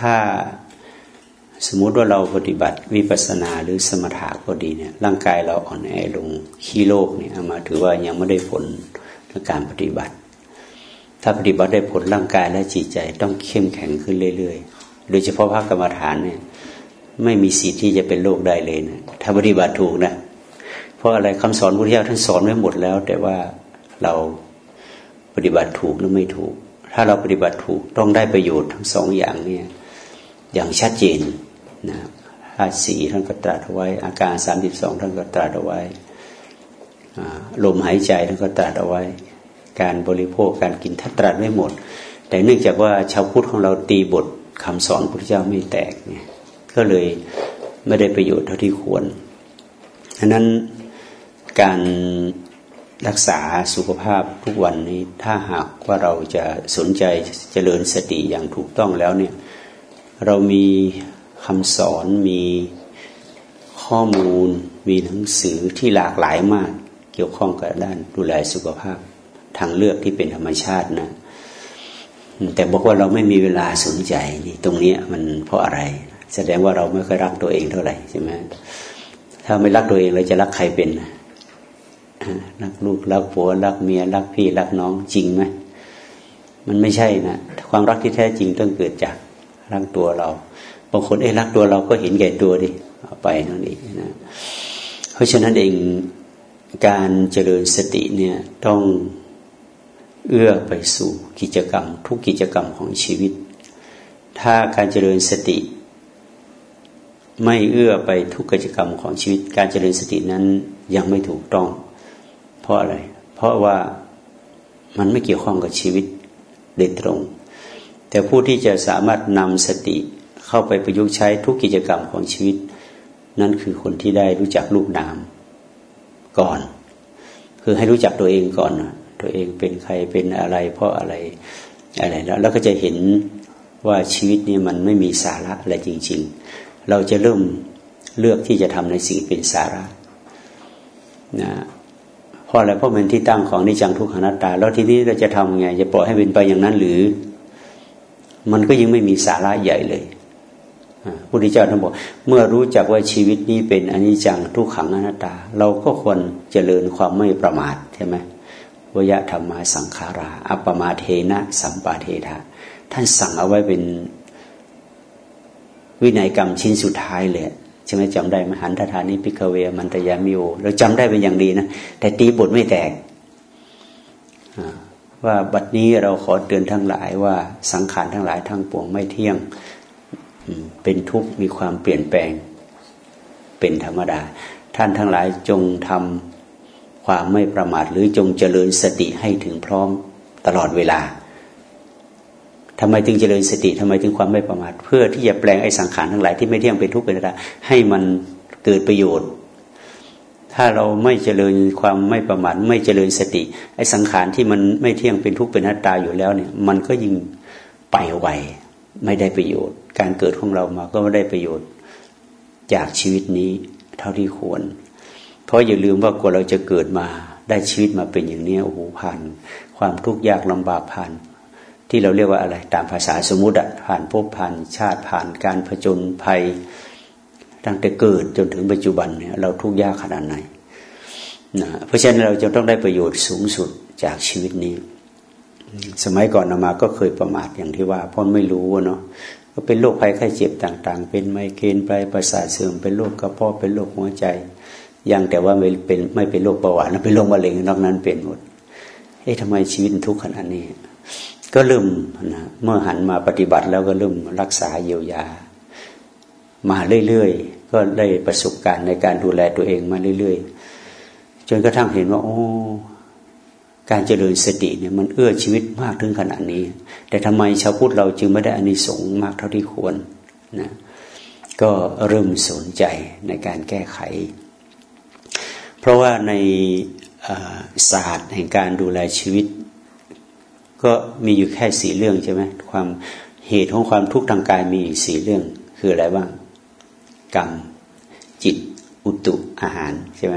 ถ้าสมมุติว่าเราปฏิบัติวิปัสนาหรือสมถะก็ดีเนี่ย ร่างกายเราอ่อนแอลงขี้โลกเนี่ยมาถือว่ายังไม่ได้ผลในการปฏิบัติ ถ้าปฏิบัติได้ผลร่างกายและจิตใจต้องเข้มแข็งขึ้นเรื่อยๆ โดยเฉพาะภาคกรรมฐานเนี่ย ไม่มีสิทธิ์ที่จะเป็นโรคได้เลยนะถ้าปฏิบัติถูกนะเพราะอะไรคำสอนพุทธเจ้าท่านสอนไว้หมดแล้ว แต่ว่าเราปฏิบัติถูกหรือไม่ถูก ถ้าเราปฏิบัติถูกต้องได้ประโยชน์ทั้งสองอย่างเนี่ย อย่างชัดเจนนะธาตุสีท่านก็ตรัสไว้ อาการสามสิบสองท่านก็ตรัสเอาไว้ลมหายใจท่านก็ตรัสเอาไว้ การบริโภคการกินท่านตรัสไม่หมด แต่เนื่องจากว่าชาวพุทธของเราตีบทคำสอนพระเจ้าไม่แตกเนี่ยก็เลยไม่ได้ประโยชน์เท่าที่ควรดังนั้นการรักษาสุขภาพทุกวันนี้ถ้าหากว่าเราจะสนใจเจริญสติอย่างถูกต้องแล้วเนี่ย เรามีคำสอนมีข้อมูล มีหนังสือที่หลากหลายมาก เกี่ยวข้องกับด้านดูแลสุขภาพทางเลือกที่เป็นธรรมชาตินะแต่บอกว่าเราไม่มีเวลาสนใจนี่ตรงนี้มันเพราะอะไร แสดงว่าเราไม่เคยรักตัวเองเท่าไหร่ใช่ไหมถ้าไม่รักตัวเองเราจะรักใครเป็นรักลูกรักผัวรักเมียรักพี่รักน้องจริงไหมมันไม่ใช่นะความรักที่แท้จริงต้องเกิดจาก รักตัวเรา บางคนเอ้รักตัวเราก็เห็นแก่ตัวดิเอาไปนั่นเองนะเพราะฉะนั้นเองการเจริญสติเนี่ยต้องเอื้อไปสู่กิจกรรม ทุกกิจกรรมของชีวิต ถ้าการเจริญสติ ไม่เอื้อไปทุกกิจกรรมของชีวิต การเจริญสตินั้นยังไม่ถูกต้อง เพราะอะไร เพราะว่ามันไม่เกี่ยวข้องกับชีวิตโดยตรง แต่ผู้ที่จะสามารถนำสติเข้าไปประยุกต์ใช้ทุกกิจกรรมของชีวิต นั่นคือคนที่ได้รู้จักรูปนามก่อน คือให้รู้จักตัวเองก่อน ตัวเองเป็นใครเป็นอะไร เพราะอะไรอะไรแล้วเราก็จะเห็นว่าชีวิตนี้มันไม่มีสาระอะไรจริง ๆ เราจะเริ่มเลือกที่จะทำในสิ่งเป็นสาระนะเพราะอะไรเพราะมันที่ตั้งของนิจังทุกขังนัตตา แล้วทีนี้เราจะทำไงจะปล่อยให้เป็นไปอย่างนั้นหรือ มันก็ยังไม่มีสาระใหญ่เลยพุทธเจ้าท่านบอก เมื่อรู้จักว่าชีวิตนี้เป็นอนิจจังทุกขังอนัตตา เราก็ควรเจริญความไม่ประมาทใช่ไหมวยธรรมาสังขารา อัปมาเทนะสัมปาเทธาท่านสั่งเอาไว้เป็นวินัยกรรมชิ้นสุดท้ายเลยใช่ไหมจำได้มหันทธานิพิกเวมันตยามิโอเราจำได้เป็นอย่างดีนะ แต่ตีบทไม่แตก ว่าบัดนี้เราขอเตือนทั้งหลายว่าสังขารทั้งหลายทั้งปวงไม่เที่ยงเป็นทุกข์มีความเปลี่ยนแปลงเป็นธรรมดา ท่านทั้งหลายจงทำความไม่ประมาท หรือจงเจริญสติให้ถึงพร้อมตลอดเวลาทำไมถึงเจริญสติทำไมถึงความไม่ประมาท เพื่อที่จะแปลงไอ้สังขารทั้งหลายที่ไม่เที่ยงเป็นทุกข์เป็นธรรมดาให้มันเกิดประโยชน์ ถ้าเราไม่เจริญความไม่ประมาทไม่เจริญสติ ไอ้สังขารที่มันไม่เที่ยงเป็นทุกข์เป็นน้าตาอยู่แล้วเนี่ย มันก็ยิ่งไปไวไม่ได้ประโยชน์ การเกิดของเรามาก็ไม่ได้ประโยชน์จากชีวิตนี้เท่าที่ควร เพราะอย่าลืมว่ากว่าเราจะเกิดมาได้ชีวิตมาเป็นอย่างนี้โอ้โหผ่าน ความทุกข์ยากลำบากผ่าน ที่เราเรียกว่าอะไรตามภาษาสมมติอะผ่านภพผ่านชาติผ่านการผจญภัย ตั้งแต่เกิดจนถึงปัจจุบันเนี่ยเราทุกข์ยากขนาดไหนนะเพราะฉะนั้นเราจะต้องได้ประโยชน์สูงสุดจากชีวิตนี้ สมัยก่อนนามาก็เคยประมาทอย่างที่ว่าเพราะไม่รู้เนาะก็เป็นโรคภัยไข้เจ็บต่าง ๆ เป็นไมเกรนไปประสาทเสื่อมเป็นโรคกระเพาะเป็นโรคหัวใจยังแต่ว่าไม่เป็นไม่เป็นโรคเบาหวานเป็นโรคมะเร็งนอกนั้นเป็นหมด เอ๊ะทำไมชีวิตทุกข์ขนาดนี้ ก็เริ่มนะเมื่อหันมาปฏิบัติแล้วก็เริ่มรักษาเยียวยา มาเรื่อย ก็ได้ประสบการณ์ในการดูแลตัวเองมาเรื่อยๆ จนกระทั่งเห็นว่า โอ้การเจริญสติเนี่ยมันเอื้อชีวิตมากถึงขนาดนี้ แต่ทำไมชาวพุทธเราจึงไม่ได้อานิสงส์มากเท่าที่ควรนะก็เริ่มสนใจในการแก้ไข เพราะว่าในศาสตร์แห่งการดูแลชีวิต ก็มีอยู่แค่สี่เรื่องใช่ไหมความเหตุของความทุกข์ทางกายมีสี่เรื่องคืออะไรบ้าง กรรม จิตอุตุอาหารใช่ไหม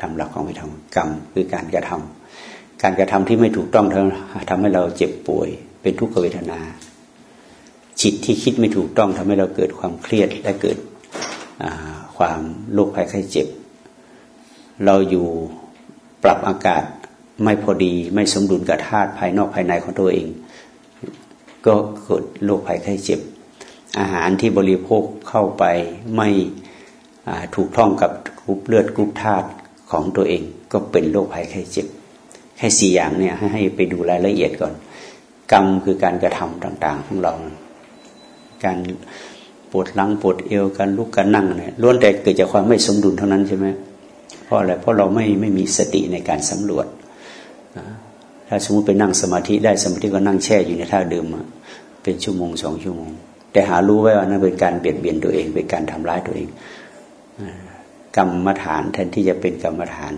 ทำหลักของไม่ทำกรรมคือการกระทำการกระทำที่ไม่ถูกต้องทำให้เราเจ็บป่วย เป็นทุกขเวทนา จิตที่คิดไม่ถูกต้องทำให้เราเกิดความเครียดและเกิดความโรคภัยไข้เจ็บ เราอยู่ปรับอากาศไม่พอดีไม่สมดุลกับธาตุภายนอกภายในของตัวเอง ก็เกิดโรคภัยไข้เจ็บ อาหารที่บริโภคเข้าไปไม่ถูกต้องกับกรุ๊ปเลือดกรุ๊ปธาตุของตัวเอง ก็เป็นโรคภัยไข้เจ็บแค่สี่อย่างเนี่ยให้ไปดูรายละเอียดก่อน กรรมคือการกระทำต่าง ๆ ของเรา การปวดหลังปวดเอวการลุกการนั่งเนี่ยล้วนแต่เกิดจากความไม่สมดุลเท่านั้นใช่ไหมเพราะอะไรเพราะเราไม่ไม่มีสติในการสำรวจถ้าสมมติไปนั่งสมาธิได้สมาธิก็นั่งแช่อยู่ในท่าเดิมเป็นชั่วโมงสองชั่วโมง แต่หารู้ไว้ว่านั่นเป็นการเบียดเบียนตัวเอง เป็นการทำร้ายตัวเองกรรมฐานแทนที่จะเป็นกรรมฐาน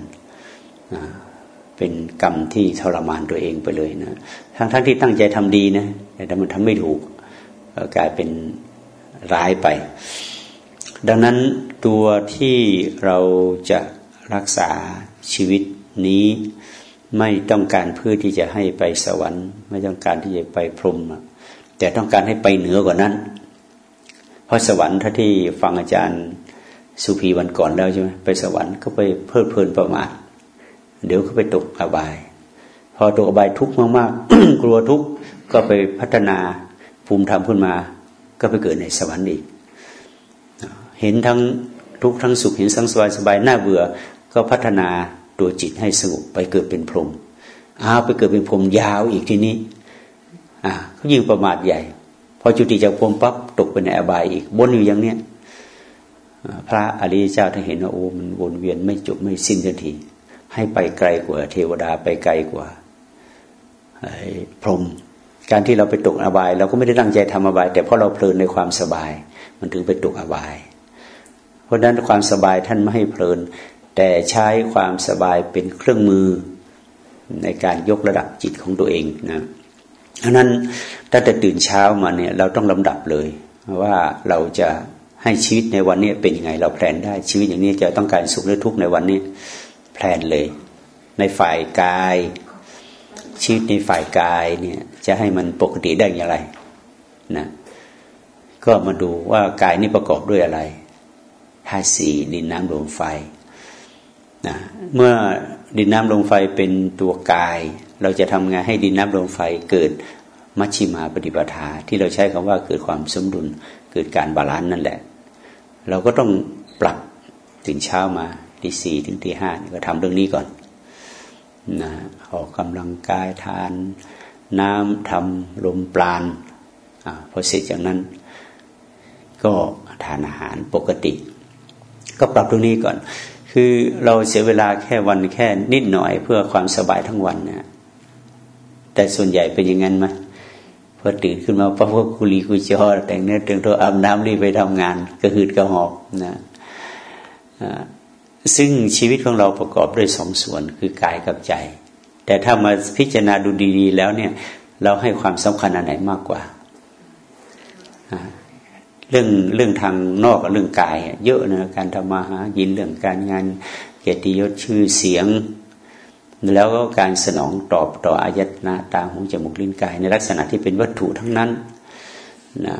เป็นกรรมที่ทรมานตัวเองไปเลยนะทั้งทั้งที่ตั้งใจทำดีนะแต่มันทำไม่ถูกกลายเป็นร้ายไป ดังนั้นตัวที่เราจะรักษาชีวิตนี้ไม่ต้องการเพื่อที่จะให้ไปสวรรค์ ไม่ต้องการที่จะไปพรหม แต่ต้องการให้ไปเหนือกว่านั้น เพราะสวรรค์ถ้าที่ฟังอาจารย์สุภีวันก่อนแล้วใช่ไหมไปสวรรค์ก็ไปเพลิดเพลินประมาทเดี๋ยวก็ไปตกอบาย พอตกอบายทุกข์มากๆ กลัวทุกข์ก็ไปพัฒนาภูมิธรรมขึ้นมา ก็ไปเกิดในสวรรค์อีก เห็นทั้งทุกข์ทั้งสุขเห็นทั้งสบายสบายน่าเบื่อ ก็พัฒนาตัวจิตให้สงบไปเกิดเป็นพรหมอ้าวไปเกิดเป็นพรหมยาวอีกทีนี้ อ่าเขายิ่งประมาทใหญ่ พอจุติจากพรมปั๊บตกไปในอบายอีกบนอยู่อย่างเนี้ยพระอริยเจ้าถ้าเห็นว่าโอ้มันวนเวียนไม่จบไม่สิ้นสักทีให้ไปไกลกว่า เทวดาไปไกลกว่าพรหมการที่เราไปตกอบาย เราก็ไม่ได้ตั้งใจทำอบาย แต่เพราะเราเพลินในความสบาย มันถึงไปตกอบาย เพราะฉะนั้นความสบายท่านไม่ให้เพลิน แต่ใช้ความสบายเป็นเครื่องมือในการยกระดับจิตของตัวเองนะ เพราะนั้นถ้าจะตื่นเช้ามาเนี่ย เราต้องลำดับเลยว่าเราจะให้ชีวิตในวันนี้เป็นยังไงเราแพลนได้ชีวิตอย่างนี้จะต้องการสุขหรือทุกข์ในวันนี้แพลนเลย ในฝ่ายกาย ชีวิตในฝ่ายกายเนี่ย จะให้มันปกติได้อย่างไรนะก็มาดูว่ากายนี้ประกอบด้วยอะไรธาตุสี่ดินน้ำลมไฟนะเมื่อดินน้ำลมไฟเป็นตัวกาย เราจะทำไงให้ดินน้ำลมไฟเกิดมัชฌิมาปฏิปทา ที่เราใช้คำว่าเกิดความสมดุลเกิดการ balance นั่นแหละ เราก็ต้องปรับถึงเช้ามาทีสี่ถึงทีห้าก็ทำเรื่องนี้ก่อนนะออกกำลังกายทาน น้ำทำลมปราณอพอเสร็จจากนั้น ก็ทานอาหารปกติ ก็ปรับตรงนี้ก่อน คือเราเสียเวลาแค่วันแค่นิดหน่อยเพื่อความสบายทั้งวันนะ แต่ส่วนใหญ่เป็นอย่างนั้นไหมพอตื่นขึ้นมาพระพวกกุลีกุจอแต่งเนื้อแต่งตัวอาบน้ำรีบไปทำงานกระหืดกระหอบนะซึ่งชีวิตของเราประกอบด้วยสองส่วนคือกายกับใจ แต่ถ้ามาพิจารณาดูดีๆ แล้วเนี่ย เราให้ความสำคัญอันไหนมากกว่า เรื่องเรื่องทางนอกกับเรื่องกาย เยอะนะการทำมาหายินเรื่องการงานเกียรติยศชื่อเสียง แล้วก็การสนองตอบต่ออายตนะตาหูจมูกลิ้นกาย ในลักษณะที่เป็นวัตถุทั้งนั้นนะ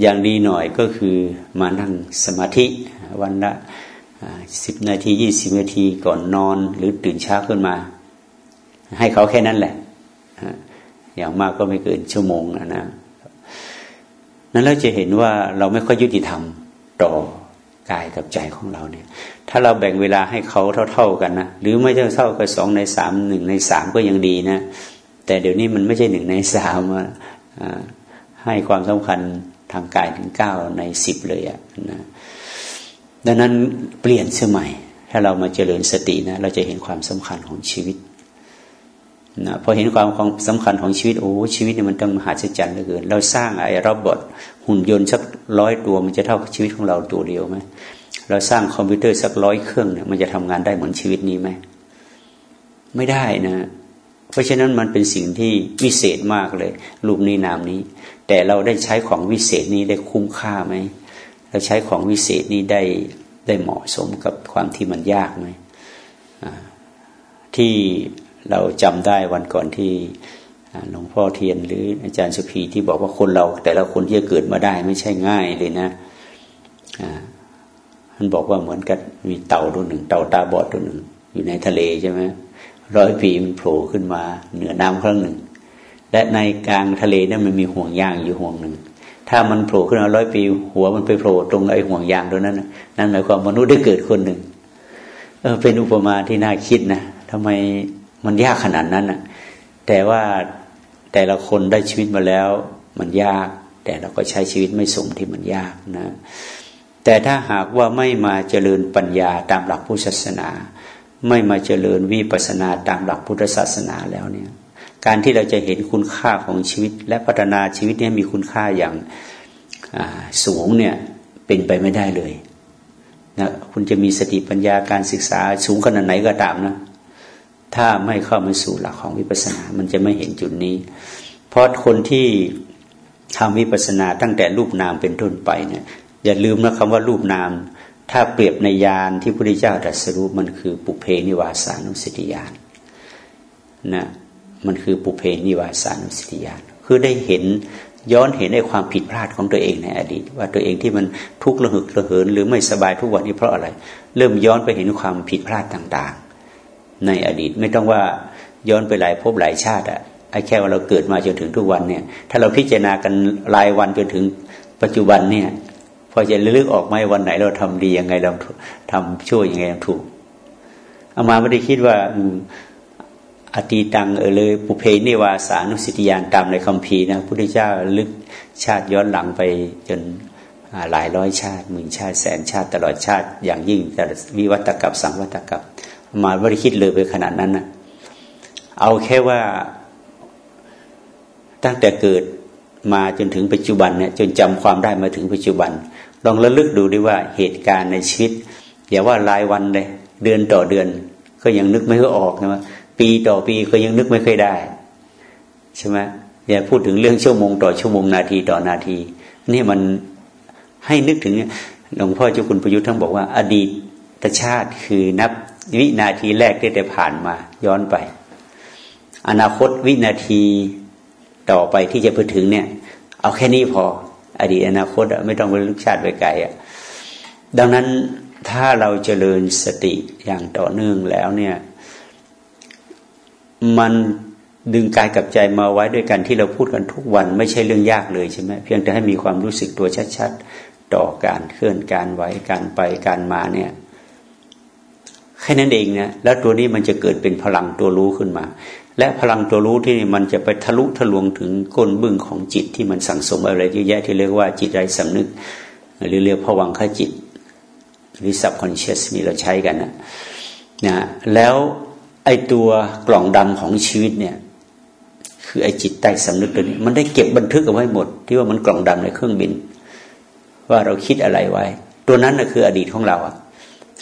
อย่างดีหน่อยก็คือมานั่งสมาธิวันละสิบนาทียี่สิบนาทีก่อนนอน หรือตื่นเช้าขึ้นมา ให้เขาแค่นั้นแหละอย่างมากก็ไม่เกินชั่วโมงนะนะนั้นเราจะเห็นว่าเราไม่ค่อยยุติธรรมต่อ กายกับใจของเราเนี่ย ถ้าเราแบ่งเวลาให้เขาเท่า ๆกันนะหรือไม่ใช่เท่ากับสองในสามหนึ่งในสามก็ยังดีนะ แต่เดี๋ยวนี้มันไม่ใช่หนึ่งในสามให้ความสำคัญทางกายถึงเก้าในสิบเลยอะนะดังนั้นเปลี่ยนเสื้อใหม่ ถ้าเรามาเจริญสตินะ เราจะเห็นความสำคัญของชีวิตนะพอเห็นความของสำคัญของชีวิตโอ้ชีวิตเนี่ยมันต้องมหัศจรรย์เหลือเกิน เราสร้างไอ้รบบท หุ่นยนต์สักร้อยตัวมันจะเท่ากับชีวิตของเราตัวเดียวไหมเราสร้างคอมพิวเตอร์สักร้อยเครื่องเนี่ยมันจะทำงานได้เหมือนชีวิตนี้ไหมไม่ได้นะ เพราะฉะนั้นมันเป็นสิ่งที่วิเศษมากเลย รูปนี้นามนี้ แต่เราได้ใช้ของวิเศษนี้ได้คุ้มค่าไหมเราใช้ของวิเศษนี้ได้ได้เหมาะสมกับความที่มันยากไหมที่เราจำได้วันก่อนที่ หลวงพ่อเทียนหรืออาจารย์สุภีที่บอกว่าคนเรา แต่ละคนที่จะเกิดมาได้ไม่ใช่ง่ายเลยนะท่านบอกว่าเหมือนกับมีเต่าตัวหนึ่ง เต่าตาบอดตัวหนึ่ง อยู่ในทะเลใช่ไหมร้อยปีมันโผล่ขึ้นมาเหนือน้ำครั้งหนึ่ง และในกลางทะเลนั้นมันมีห่วงยางอยู่ห่วงหนึ่ง ถ้ามันโผล่ขึ้นมาร้อยปี หัวมันไปโผล่ตรงไอ้ห่วงยางตรงนั้นนั่นหมายความมนุษย์ได้เกิดคนหนึ่งเออเป็นอุปมาที่น่าคิดนะทำไมมันยากขนาดนั้นนะแต่ว่า แต่ละคนได้ชีวิตมาแล้ว มันยาก แต่เราก็ใช้ชีวิตไม่สมที่มันยากนะ แต่ถ้าหากว่าไม่มาเจริญปัญญาตามหลักพุทธศาสนา ไม่มาเจริญวิปัสนาตามหลักพุทธศาสนาแล้วเนี่ย การที่เราจะเห็นคุณค่าของชีวิต และพัฒนาชีวิตนี้มีคุณค่าอย่างสูงเนี่ยเป็นไปไม่ได้เลยนะคุณจะมีสติปัญญาการศึกษาสูงขนาดไหนก็ตามนะ ถ้าไม่เข้ามาสู่หลักของวิปัสสนา มันจะไม่เห็นจุดนี้ เพราะคนที่ทำวิปัสสนาตั้งแต่รูปนามเป็นต้นไปเนี่ยอย่าลืมนะคำว่ารูปนาม ถ้าเปรียบในยานที่พระพุทธเจ้าตรัสรู้มันคือปุเพนิวาสานุสติยานนะมันคือปุเพนิวาสานุสติยานคือได้เห็นย้อนเห็นในความผิดพลาดของตัวเองในอดีต ว่าตัวเองที่มันทุกข์ระหึกระเหิน หรือไม่สบายทุกวันนี้เพราะอะไร เริ่มย้อนไปเห็นความผิดพลาดต่าง ในอดีต ไม่ต้องว่าย้อนไปหลายภพหลายชาติอะไอ้แค่ว่าเราเกิดมาจนถึงทุกวันเนี่ย ถ้าเราพิจารณากันรายวันจนถึงปัจจุบันเนี่ย พอจะเลือกออกไหมวันไหนเราทำดียังไงเราทำชั่วยังไงเราถูกอามาไม่ได้คิดว่าอตีตังเออเลยปุเพนิวาสานุสิติยานตามในคำพีนะพุทธเจ้าลึกชาติย้อนหลังไปจนหลายร้อยชาติหมื่นชาติแสนชาติตลอดชาติ อย่างยิ่งแต่วิวัตกับสังวัตกับ มาไม่ได้คิดเลยไปขนาดนั้นนะเอาแค่ว่าตั้งแต่เกิดมาจนถึงปัจจุบันเนี่ยจนจำความได้มาถึงปัจจุบัน ลองระลึกดูดิว่าเหตุการณ์ในชีวิตอย่าว่ารายวันเลยเดือนต่อเดือน ก็ยังนึกไม่ค่อยออกนะว่าปีต่อปีก็ยังนึกไม่ค่อยได้ใช่ไหมอย่าพูดถึงเรื่องชั่วโมงต่อชั่วโมงนาทีต่อนาที นี่มันให้นึกถึงหลวงพ่อเจ้าคุณประยุทธ์ทั้งบอกว่า อดีตชาติคือนับ วินาทีแรกที่ได้ผ่านมา ย้อนไป อนาคตวินาทีต่อไปที่จะไปถึงเนี่ย เอาแค่นี้พอ อดีตอนาคตไม่ต้องไปลึกชาติไปไกลอะดังนั้นถ้าเราเจริญสติอย่างต่อเนื่องแล้วเนี่ย มันดึงกายกับใจมาไว้ด้วยกันที่เราพูดกันทุกวันไม่ใช่เรื่องยากเลยใช่ไหมเพียงแต่ให้มีความรู้สึกตัวชัด ๆ ต่อการเคลื่อนการไหวการไปการมาเนี่ย แค่นั้นเองนะแล้วตัวนี้มันจะเกิดเป็นพลังตัวรู้ขึ้นมา และพลังตัวรู้ที่มันจะไปทะลุทะลวงถึงก้นบึ้งของจิตที่มันสั่งสมอะไรเยอะแยะที่เรียกว่าจิตไร้สำนึก หรือเรียกผวังขจิตหรือ subconscious นี่เราใช้กันนะนะแล้วไอตัวกล่องดำของชีวิตเนี่ย คือไอจิตใต้สำนึกตัวนี้ มันได้เก็บบันทึกเอาไว้หมด ที่ว่ามันกล่องดำในเครื่องบิน ว่าเราคิดอะไรไว้ ตัวนั้นนะคืออดีตของเราอะ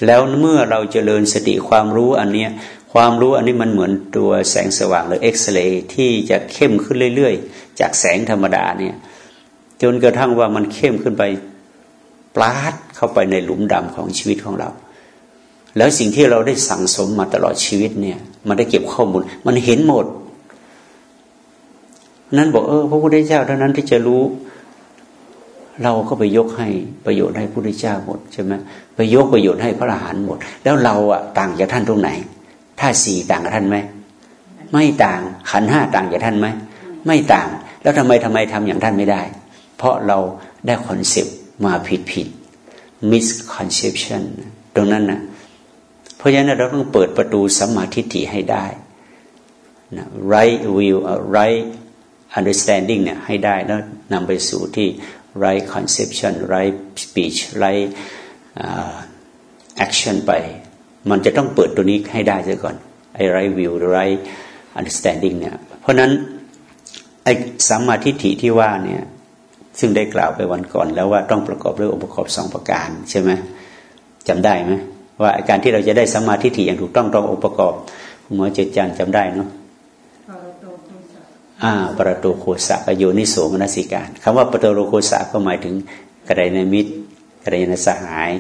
แล้วเมื่อเราจเจริญสติความรู้อันเนี้ยความรู้อันนี้มันเหมือนตัวแสงสว่างหรือเอ็กซเรย์ที่จะเข้มขึ้นเรื่อยๆ จากแสงธรรมดาเนี่ยจนกระทั่งว่ามันเข้มขึ้นไปปลาดเข้าไปในหลุมดำของชีวิตของเรา แล้วสิ่งที่เราได้สั่งสมมาตลอดชีวิตเนี่ย มันได้เก็บข้อมูล มันเห็นหมด นั้นบอกเออพระพุทธเจ้าเท่านั้นที่จะรู้ เราก็ไปยกให้ประโยชน์ให้พระพุทธเจ้าหมดใช่ไหมไปยกประโยชน์ให้พระอรหันต์หมด แล้วเราอะต่างจากท่านตรงไหนถ้าสี่ต่างกับท่านไหมไม่ต่างขันห้าต่างจากท่านไหมไม่ต่าง แล้วทำไมทำไมทำอย่างท่านไม่ได้ เพราะเราได้คอนเซปต์มาผิดผิด misconception ตรงนั้นนะเพราะฉะนั้นเราต้องเปิดประตูสัมมาทิฏฐิให้ได้นะ right view right understanding เนี่ยให้ได้แล้วนำไปสู่ที่ right conception right speech right uh, action ไป มันจะต้องเปิดตัวนี้ให้ได้ซะก่อนไอ้ right view right understanding เนี่ย เพราะนั้นไอ้สัมมาทิฏฐิที่ว่าเนี่ยซึ่งได้กล่าวไปวันก่อนแล้วว่าต้องประกอบด้วยองค์ประกอบสองประการใช่ไหมจำได้ไหมว่าการที่เราจะได้สัมมาทิฏฐิอย่างถูกต้องต้ององค์ประกอบหมอเจจันจำได้เนาะ อ่าปรโตโคสะกโยนิโสมนสิการคำว่าปรโตโคสะก็หมายถึงกระไดนมิตรกระไดนสหาย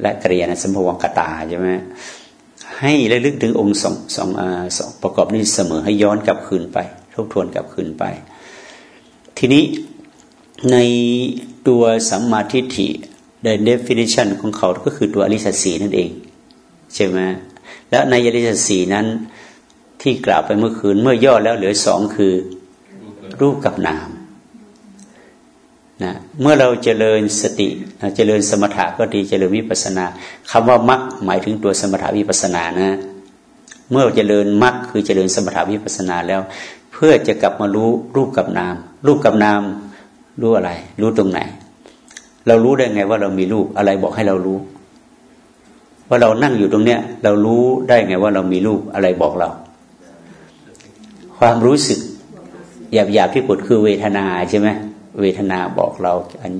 และกระยานสัมภวังกตาใช่ไหมให้ระลึกถึงองค์สองสองสองประกอบนี้เสมอให้ย้อนกลับคืนไป ทบทวนกลับคืนไป ทีนี้ในตัวสัมมาทิฏฐิ the definition ของเขาก็คือตัวอริสสีนั่นเอง ใช่ไหมแล้วในอริสสีนั้นที่กล่าวไปเมื่อคืนเมื่อย่อแล้วเหลือสองคือ รูปกับนามนะเมื่อเราเจริญสติเจริญสมถะก็ดีเจริญวิปัสนาคำว่ามักหมายถึงตัวสมถะวิปัสนานะ เมื่อเจริญมักคือเจริญสมถะวิปัสนาแล้ว เพื่อจะกลับมารู้รูปกับนาม รูปกับนามรู้อะไร รู้ตรงไหน เรารู้ได้ไงว่าเรามีรูปอะไรบอกให้เรารู้ ว่าเรานั่งอยู่ตรงเนี้ย เรารู้ได้ไงว่าเรามีรูปอะไรบอกเรา ความรู้สึก หยาบๆที่ปวดคือเวทนาใช่ไหมเวทนาบอกเราอัน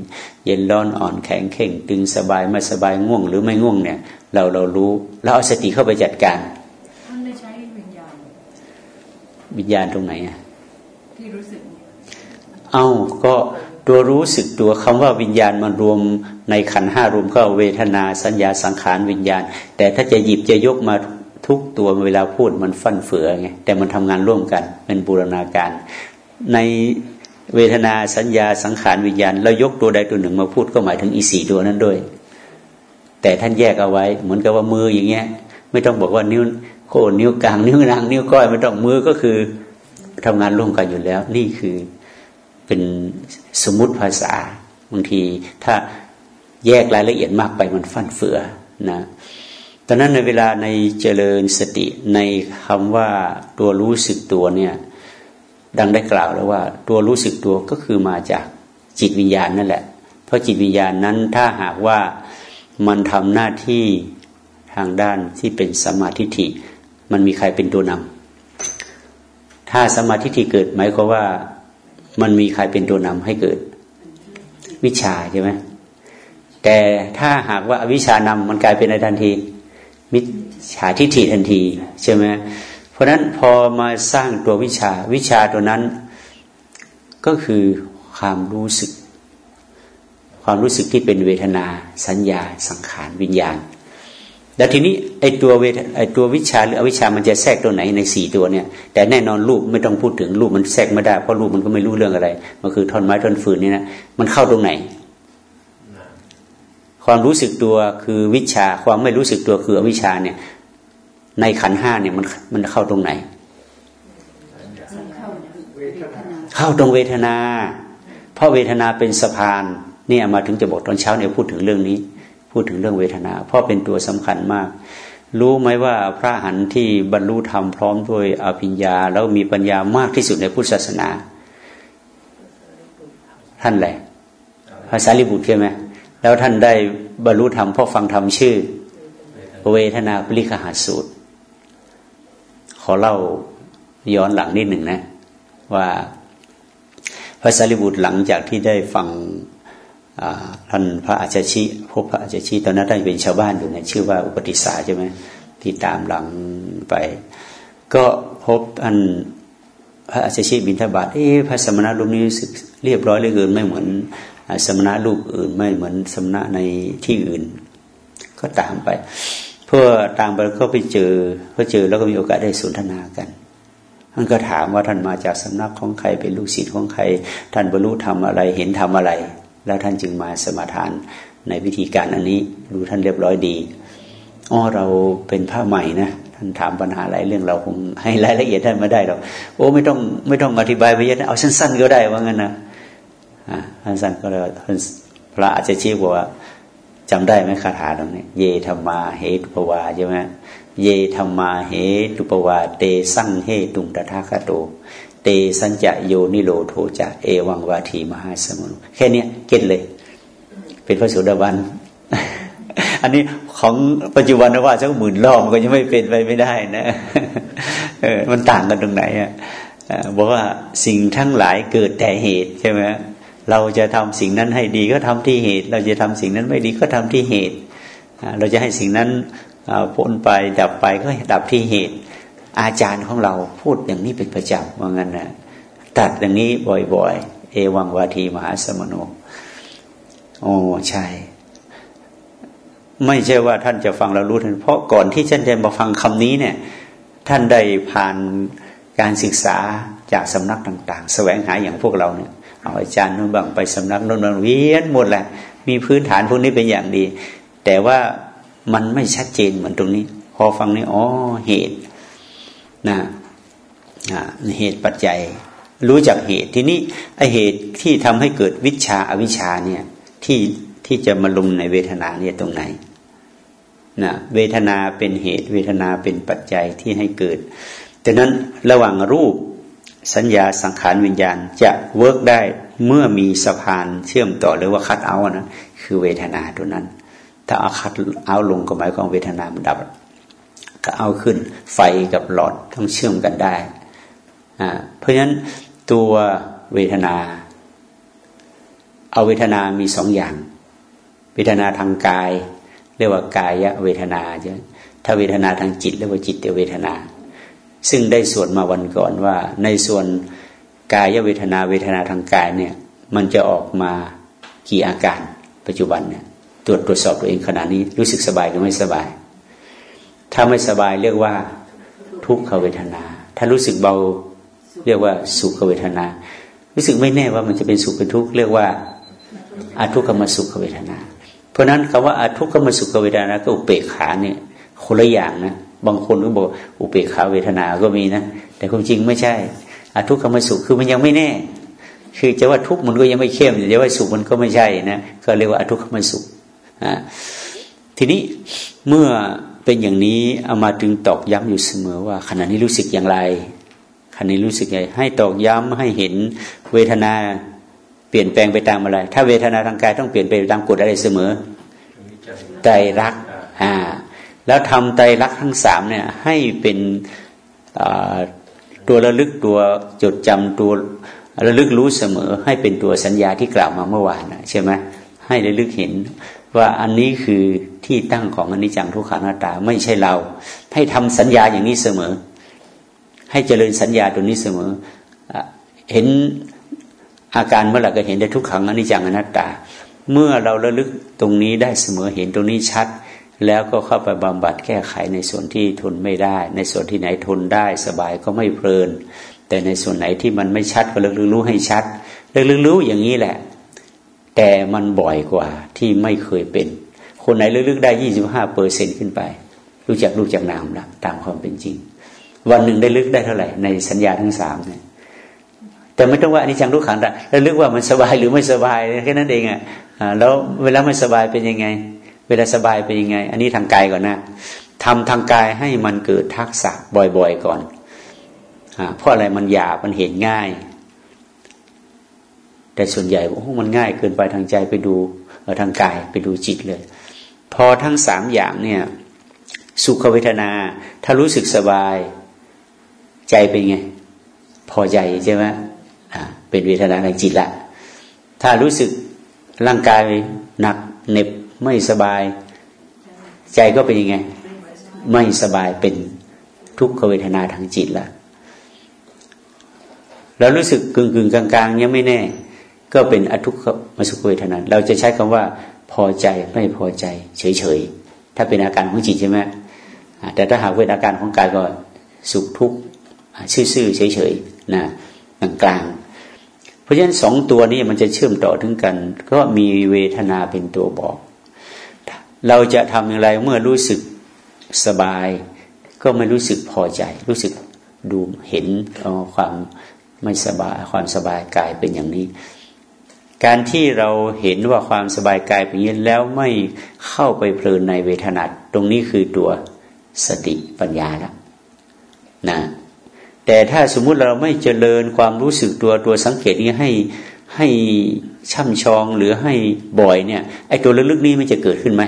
เย็นร้อนอ่อนแข็งเข่งตึงสบายไม่สบายง่วง หรือไม่ง่วงเนี่ย เราเรารู้เราเอาสติเข้าไปจัดการมันได้ใช้วิญญาณวิญญาณตรงไหนอะที่รู้สึกเอ้าก็ตัวรู้สึกตัวคำว่าวิญญาณมันรวมในขันห้ารวมก็เวทนาสัญญาสังขารวิญญาณ แต่ถ้าจะหยิบจะยกมาทุกตัวเวลาพูดมันฟั่นเฟือไงแต่มันทำงานร่วมกันเป็นบูรณาการ ในเวทนาสัญญาสังขารวิญญาณ เรายกตัวใดตัวหนึ่งมาพูดก็หมายถึงอีสี่ตัวนั้นด้วย แต่ท่านแยกเอาไว้ เหมือนกับว่ามืออย่างเงี้ย ไม่ต้องบอกว่านิ้วโคนนิ้วกลางนิ้วนางนิ้วก้อยไม่ต้องมือก็คือทำงานร่วมกันอยู่แล้ว นี่คือเป็นสมมติภาษาบางที ถ้าแยกรายละเอียดมากไปมันฟั่นเฟือนะตอนนั้นในเวลาในเจริญสติในคำว่าตัวรู้สึกตัวเนี่ย ดังได้กล่าวแล้วว่า ตัวรู้สึกตัวก็คือมาจากจิตวิญญาณนั่นแหละ เพราะจิตวิญญาณนั้นถ้าหากว่ามันทำหน้าที่ทางด้านที่เป็นสมาธิฐิมันมีใครเป็นตัวนำถ้าสมาธิฐิเกิดหมายความว่ามันมีใครเป็นตัวนำให้เกิด วิชาใช่ไหมแต่ถ้าหากว่าวิชานำมันกลายเป็นในทันทีมิจฉาทิฏฐิทันทีใช่ไหม เพราะนั้นพอมาสร้างตัววิชาวิชาตัวนั้น ก็คือความรู้สึก ความรู้สึกที่เป็นเวทนา สัญญา สังขารวิญญาณ แล้วทีนี้ไอตัวเวทไอตัววิชาหรืออวิชามันจะแทรกตัวไหนในสี่ตัวเนี่ย แต่แน่นอนรูปไม่ต้องพูดถึงรูปมันแทรกไม่ได้เพราะรูปมันก็ไม่รู้เรื่องอะไรมันคือท่อนไม้ท่อนฟืนนี่นะมันเข้าตรงไหนความรู้สึกตัวคือวิชา ความไม่รู้สึกตัวคืออวิชาเนี่ย ในขันห้าเนี่ยมันมันเข้าตรงไหน เข้าตรงเวทนา เพราะเวทนาเป็นสะพานเนี่ยมาถึงจะบอกตอนเช้าเนี่ยพูดถึงเรื่องนี้ พูดถึงเรื่องเวทนา เพราะเป็นตัวสำคัญมาก รู้ไหมว่าพระหันที่บรรลุธรรมพร้อมด้วยอภิญญา แล้วมีปัญญามากที่สุดในพุทธศาสนา ท่านแหละภาษาลิบุตรใช่ไหมแล้วท่านได้บรรลุธรรมเพราะฟังธรรมชื่อเวทนาปริคหาสูตร ขอเล่าย้อนหลังนิดหนึ่งนะ ว่าพระสารีบุตรหลังจากที่ได้ฟังท่านพระอาจารย์ชิพบพระอาจารย์ชิตอนนั้นท่านเป็นชาวบ้านอยู่ในชื่อว่าอุปติสาใช่ไหมที่ตามหลังไป ก็พบท่านพระอาจารย์ชิบินทบาทเอ๊พระสมณะรูปนี้สึกเรียบร้อยเลยเกินไม่เหมือนสมณะรูปอื่นไม่เหมือนสมณะในที่อื่น ก็ตามไป พื่อต่ามไปก็ไปเจอก็เจอแล้วก็มีโอกาสได้สนทนากันท่านก็ถามว่าท่านมาจากสำนักของใครเป็นลูกศิษย์ของใคร ท่านบรรลุทำอะไรเห็นทำอะไร แล้วท่านจึงมาสมาทานในวิธีการอันนี้รู้ท่านเรียบร้อยดีอ๋อเราเป็นพระใหม่นะท่านถามปัญหาหลายเรื่องเราคงให้รายละเอียดท่านไม่ได้หรอกโอ้ไม่ต้องไม่ต้องอธิบายไปเยอะเอาสั้นๆก็ได้ว่างั้นนะอ่าสั้นๆก็เลยพระอาจจะชี้บอว่า จำได้ไหมคาถาตรงนี้เยธรรมาเหตุปวาใช่ไหมเยธรรมาเหตุปวาเตสั่งเหตุงตถาคโต เตสัญจะโยนิโรโทจะเอวังวาทีมหาสมุนแค่นี้เก็ตเลย เป็นพระสุดาบันอันนี้ของปัจจุบันนะว่าสักหมื่นรอบก็ยังไม่เป็นไปไม่ได้นะเออมันต่างกันตรงไหนอะบอกว่าสิ่งทั้งหลายเกิดแต่เหตุใช่ไหม เราจะทำสิ่งนั้นให้ดีก็ทำที่เหตุ เราจะทำสิ่งนั้นไม่ดีก็ทำที่เหตุ เราจะให้สิ่งนั้นพ้นไปดับไปก็ดับที่เหตุ อาจารย์ของเราพูดอย่างนี้เป็นประจำว่างั้นนะตัดอย่างนี้บ่อยๆ เอวังวาทีมหาสมโนโอ้ใช่ ไม่ใช่ว่าท่านจะฟังเรารู้ทันเพราะก่อนที่ท่านจะมาฟังคำนี้เนี่ย ท่านได้ผ่านการศึกษาจากสำนักต่าง ๆ แสวงหาอย่างพวกเราเนี่ย เอาอาจารย์นู้นบางไปสำนักนู้นบางเวียนหมดแหละมีพื้นฐานพวกนี้เป็นอย่างดี แต่ว่ามันไม่ชัดเจนเหมือนตรงนี้ พอฟังนี่อ๋อเหตุนะเหตุปัจจัย รู้จักเหตุทีนี้ไอเหตุที่ทำให้เกิดวิชาอวิชาเนี่ยที่ที่จะมาลงในเวทนาเนี่ยตรงไหนนะเวทนาเป็นเหตุ เวทนาเป็นปัจจัยที่ให้เกิดดังนั้นระหว่างรูป สัญญาสังขารวิญญาณจะเวิร์กได้เมื่อมีสะพานเชื่อมต่อหรือว่าคัดเอานะคือเวทนาตัวนั้น ถ้าเอาคัดเอาลงก็หมายความเวทนามันดับ ก็เอาขึ้นไฟกับหลอดต้องเชื่อมกันได้อ่าเพราะฉะนั้นตัวเวทนา เอาเวทนามีสองอย่าง เวทนาทางกาย เรียกว่ากายเวทนาใช่ถ้าเวทนาทางจิตเรียกว่าจิตเวทนา ซึ่งได้ส่วนมาวันก่อนว่า ในส่วนกายเวทนาเวทนาทางกายเนี่ย มันจะออกมากี่อาการปัจจุบันเนี่ยตรวจตรวจสอบตัวเองขณะนี้รู้สึกสบายหรือไม่สบาย ถ้าไม่สบายเรียกว่าทุกขเวทนา ถ้ารู้สึกเบาเรียกว่าสุขเวทนา รู้สึกไม่แน่ว่ามันจะเป็นสุขเป็นทุกข์เรียกว่าอาทุกขมสุขเวทนา เพราะนั้นคำว่าอาทุกขมสุขเวทนาก็อุเปกขาเนี่ยคนละอย่างนะ บางคนก็บอกอุเบกขาเวทนาก็มีนะ แต่ความจริงไม่ใช่อทุกขมสุขคือมันยังไม่แน่ คือจะว่าทุกข์มันก็ยังไม่เข้มจะว่าสุขมันก็ไม่ใช่นะก็เรียกว่าอทุกขมสุขทีนี้เมื่อเป็นอย่างนี้เอามาจึงตอกย้ำอยู่เสมอว่าขณะนี้รู้สึกอย่างไรขณะนี้รู้สึกไงให้ตอกย้ำให้เห็นเวทนาเปลี่ยนแปลงไปตามอะไร ถ้าเวทนาทางกายต้องเปลี่ยนไปตามกฎอะไรเสมอ ใจรักอ่า แล้วทำไตรลักษณ์ทั้งสามเนี่ยให้เป็นตัวระลึกตัวจดจำตัวระลึกรู้เสมอ ให้เป็นตัวสัญญาที่กล่าวมาเมื่อวานใช่ไหมให้ระลึกเห็นว่าอันนี้คือที่ตั้งของอนิจจังทุกขังหน้าตาไม่ใช่เรา ให้ทำสัญญาอย่างนี้เสมอ ให้เจริญสัญญาตัวนี้เสมอ เห็นอาการเมื่อไหร่ก็เห็นได้ทุกขังอนิจจังอนัตตา เมื่อเราระลึกตรงนี้ได้เสมอเห็นตรงนี้ชัด แล้วก็เข้าไปบำบัดแก้ไขในส่วนที่ทนไม่ได้ ในส่วนที่ไหนทนได้สบายก็ไม่เพลิน แต่ในส่วนไหนที่มันไม่ชัดก็เลือกรู้ให้ชัดเลือกรู้อย่างนี้แหละ แต่มันบ่อยกว่าที่ไม่เคยเป็น คนไหนลึกๆได้ยี่สิบห้าเปอร์เซ็นขึ้นไป รู้จักรู้จักนามล้วตามความเป็นจริง วันหนึ่งได้ลึกได้เท่าไหร่ ในสัญญาทั้งสามเนี่ยแต่ไม่ต้องว่าอันนี้จังรู้ขันแต่ลึกว่ามันสบายหรือไม่สบายแค่นั้นเองอะแล้วเวลาไม่สบายเป็นยังไง เวลาสบายเป็นยังไง อันนี้ทางกายก่อนนะทำทางกายให้มันเกิดทักษะบ่อยๆก่อนอเพราะอะไรมันหยาบมันเห็นง่าย แต่ส่วนใหญ่โอ้มันง่ายเกินไปทางใจไปดูทางกายไปดูจิตเลย พอทั้งสามอย่างเนี่ย สุขเวทนา ถ้ารู้สึกสบาย ใจเป็นไง พอใจใช่ไหมเป็นเวทนาทางจิตละถ้ารู้สึกร่างกายหนักเหน็บ ไม่สบาย ใจก็เป็นยังไง ไม่สบายเป็นทุกขเวทนาทางจิตละแล้วรู้สึกกึ่งกึ่งกลางๆยังไม่แน่ ก็เป็นอทุกขมสุขเวทนา เราจะใช้คำว่าพอใจไม่พอใจ เฉยๆถ้าเป็นอาการของจิตใช่ไหมแต่ถ้าหากเป็นอาการของกายก็สุขทุกข์ซื่อๆเฉยๆนะกลางๆเพราะฉะนั้นสองตัวนี้มันจะเชื่อมต่อถึงกัน ก็มีเวทนาเป็นตัวบอก เราจะทำอย่างไรเมื่อรู้สึกสบาย ก็ไม่รู้สึกพอใจ รู้สึกดูเห็นความไม่สบายความสบายกายเป็นอย่างนี้ การที่เราเห็นว่าความสบายกายเป็นอย่างนี้แล้วไม่เข้าไปเพลินในเวทนาตรงนี้คือตัวสติปัญญาแล้วนะแต่ถ้าสมมุติเราไม่เจริญความรู้สึกตัวตัวสังเกตนี้ให้ให้ช่ำชองหรือให้บ่อยเนี่ยไอ้ตัวลึกๆนี้มันจะเกิดขึ้นไหม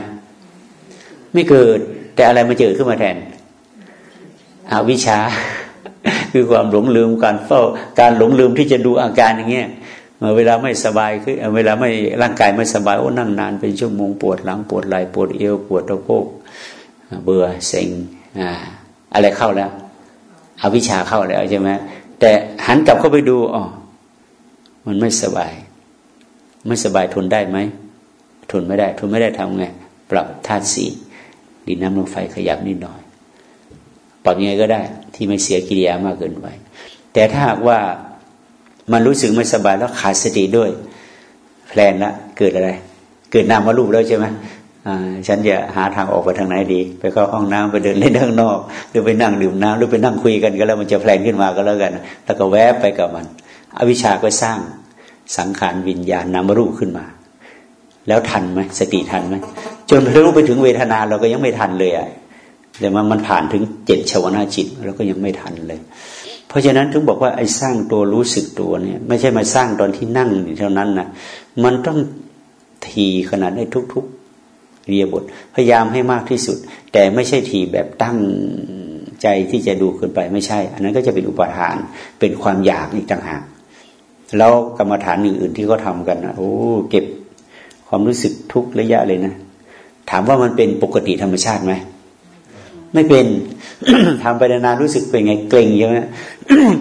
ไม่เกิด แต่อะไรมาเจอขึ้นมาแทนอาวิชา คือความหลงลืมการเฝ้า การหลงลืมที่จะดูอาการอย่างเงี้ยเวลาไม่สบายคือเวลาไม่ร่างกายไม่สบายโอ้นั่งนานเป็นชั่วโมงปวดหลังปวดไหล่ปวดเอวปวดตะโพกเบื่อเซ็งอ่าอะไรเข้าแล้วอวิชชาเข้าแล้วใช่ไหมแต่หันกลับเข้าไปดูอ๋อมันไม่สบาย ไม่สบายทนได้ไหมทนไม่ได้ ทนไม่ได้ทำไง ปรับธาตุสี่ ดินน้ำลมไฟขยับนิดหน่อยปรับยังไงก็ได้ ที่ไม่เสียกิริยามากเกินไปแต่ถ้าหากว่ามันรู้สึกไม่สบายแล้วขาดสติด้วยแพลนละเกิดอะไร เกิดนามารูปแล้วใช่ไหมฉันจะหาทางออกไปทางไหนดี ไปเข้าห้องน้ำไปเดินเล่นข้างนอก หรือไปนั่งดื่มน้ำหรือไปนั่งคุยกันก็แล้วมันจะแพลนขึ้นมาก็แล้วกัน แล้วก็แวบไปกับมัน อวิชาก็สร้างสังขารวิญญาณนามรูปขึ้นมา แล้วทันไหมสติทันไหม จนรู้ไปถึงเวทนาเราก็ยังไม่ทันเลยอะแต่มันมันผ่านถึงเจ็ดชวนาจิตเราก็ยังไม่ทันเลย เพราะฉะนั้นถึงบอกว่าไอ้สร้างตัวรู้สึกตัวเนี่ย ไม่ใช่มาสร้างตอนที่นั่งเท่านั้นนะมันต้องทีขนาดได้ทุกๆเรียบทพยายามให้มากที่สุด แต่ไม่ใช่ทีแบบตั้งใจที่จะดูขึ้นไปไม่ใช่ อันนั้นก็จะเป็นอุปทานเป็นความอยากอีกต่างหากแล้วกรรมฐานอื่นๆที่เขาทากันนะโอ้เก็บความรู้สึกทุกระยะเลยนะ ถามว่ามันเป็นปกติธรรมชาติไหมไม่เป็นทำไปนานรู้สึกเป็นไงเกรงใช่ไหม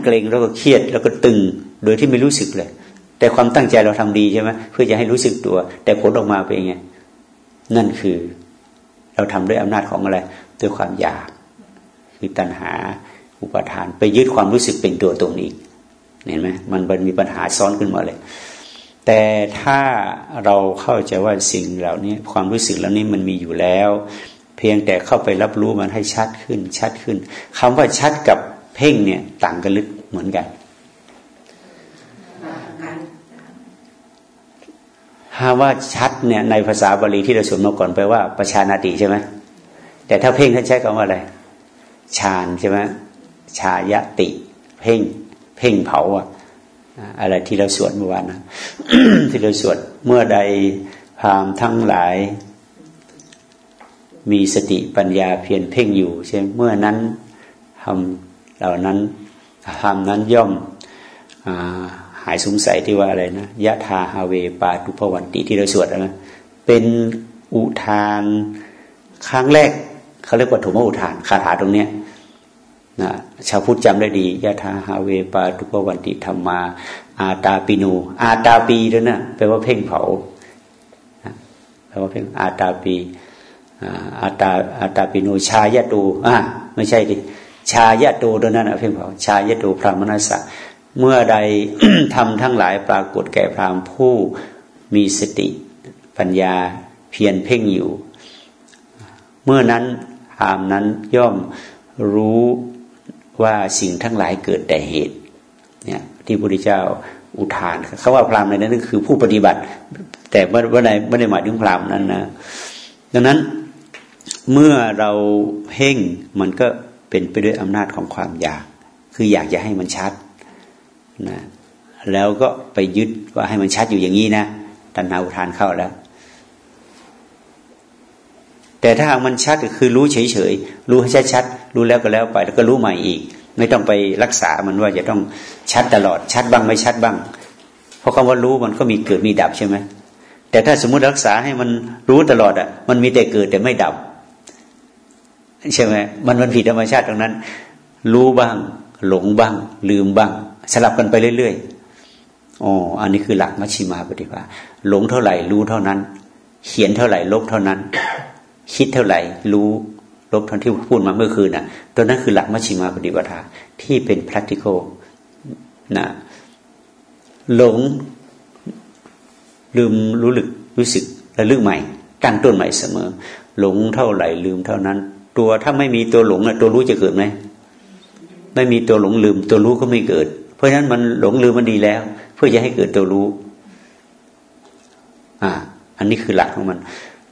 เกรงแล้วก็เครียดแล้วก็ตึง โดยที่ไม่รู้สึกเลย แต่ความตั้งใจเราทำดีใช่ไหมเพื่อจะให้รู้สึกตัว แต่ผลออกมาเป็นไงนั่นคือ เราทำด้วยอำนาจของอะไรด้วยความอยาก คือตัณหาอุปทาน ไปยึดความรู้สึกเป็นตัวตรงนี้เห็นไหมมันมันมีปัญหาซ้อนขึ้นมาเลย แต่ถ้าเราเข้าใจว่าสิ่งเหล่านี้ความรู้สึกเหล่านี้มันมีอยู่แล้ว เพียงแต่เข้าไปรับรู้มันให้ชัดขึ้น ชัดขึ้นคำว่าชัดกับเพ่งเนี่ยต่างกันลึกเหมือนกัน ถ้าว่าชัดเนี่ยในภาษาบาลีที่เราสวดมาก่อนไปว่าประชานาติใช่ไหมแต่ถ้าเพ่งท่านใช้คำว่าอะไรฌานใช่ไหมชายติ เพ่ง เพ่งเผาอะ อะไรที่เราสวดเมื่อวานนะที่เราสวดเมื่อใดพามทั้งหลาย มีสติปัญญาเพียรเพ่งอยู่ใช่เมื่อนั้นทำเหล่านั้นทำนั้นย่อมหายสงสัยที่ว่าอะไรนะยะทาฮาเวปาตุพวันติที่เราสวดนะเป็นอุทานครั้งแรกเขาเรียกว่าถุมอุทานคาถาตรงเนี้ย นะชาวพุทธจำได้ดียะทาฮาเวปาทุกวันติธรรมา อาตาปิโนอาตาปีด้วยนะแปลว่าเพ่งเผาแปลว่าเพ่งอาตาปีอาตาอาตาปิโนชายะตูอ่าไม่ใช่ดิชายะตูด้วยนั่นเพ่งเผาชายะตูพระมนัสสะเมื่อใดทำทั้งหลายปรากฏแก่พรามผู้มีสติปัญญาเพียรเพ่งอยู่ เมื่อนั้นพรามนั้นย่อมรู้ ว่าสิ่งทั้งหลายเกิดแต่เหตุ เนี่ย ที่พระพุทธเจ้าอุทานเขาว่าพรามในนั้นคือผู้ปฏิบัติ แต่ไม่ได้ไม่ได้หมายถึงพรามนั้นนะดังนั้นเมื่อเราเพ่งมันก็เป็นไปด้วยอำนาจของความอยาก คืออยากจะให้มันชัดนะแล้วก็ไปยึดว่าให้มันชัดอยู่อย่างนี้นะตัณหาอุทานเข้าแล้ว แต่ถ้าหากมันชัดก็คือรู้เฉยๆรู้ให้ชัดๆ รู้แล้วก็แล้วไป แล้วก็รู้ใหม่อีก ไม่ต้องไปรักษามันว่าจะต้องชัดตลอด ชัดบ้างไม่ชัดบ้าง เพราะคำว่ารู้มันก็มีเกิดมีดับใช่ไหมแต่ถ้าสมมุติรักษาให้มันรู้ตลอดอะ มันมีแต่เกิดแต่ไม่ดับ ใช่ไหมมันมันผิดธรรมชาติตรงนั้น รู้บ้าง หลงบ้าง ลืมบ้าง สลับกันไปเรื่อยๆอ๋ออันนี้คือหลักมัชชิมาปฏิปทาหลงเท่าไหร่รู้เท่านั้น เขียนเท่าไหร่ลบเท่านั้น คิดเท่าไหร่รู้ ลบท่าที่พูดมาเมื่อคืนน่ะตัวนั้นคือหลักมัชชิมาปฏิปทาที่เป็น practical นะหลงลืมรู้ลึกรู้สึกและลึกใหม่ตั้งต้นใหม่เสมอ หลงเท่าไหร่ลืมเท่านั้น ตัวถ้าไม่มีตัวหลงนะตัวรู้จะเกิดไหมไม่มีตัวหลงลืม ตัวรู้ก็ไม่เกิด เพราะฉะนั้นมันหลงลืมมันดีแล้ว เพื่อจะให้เกิดตัวรู้ อ่า อันนี้คือหลักของมัน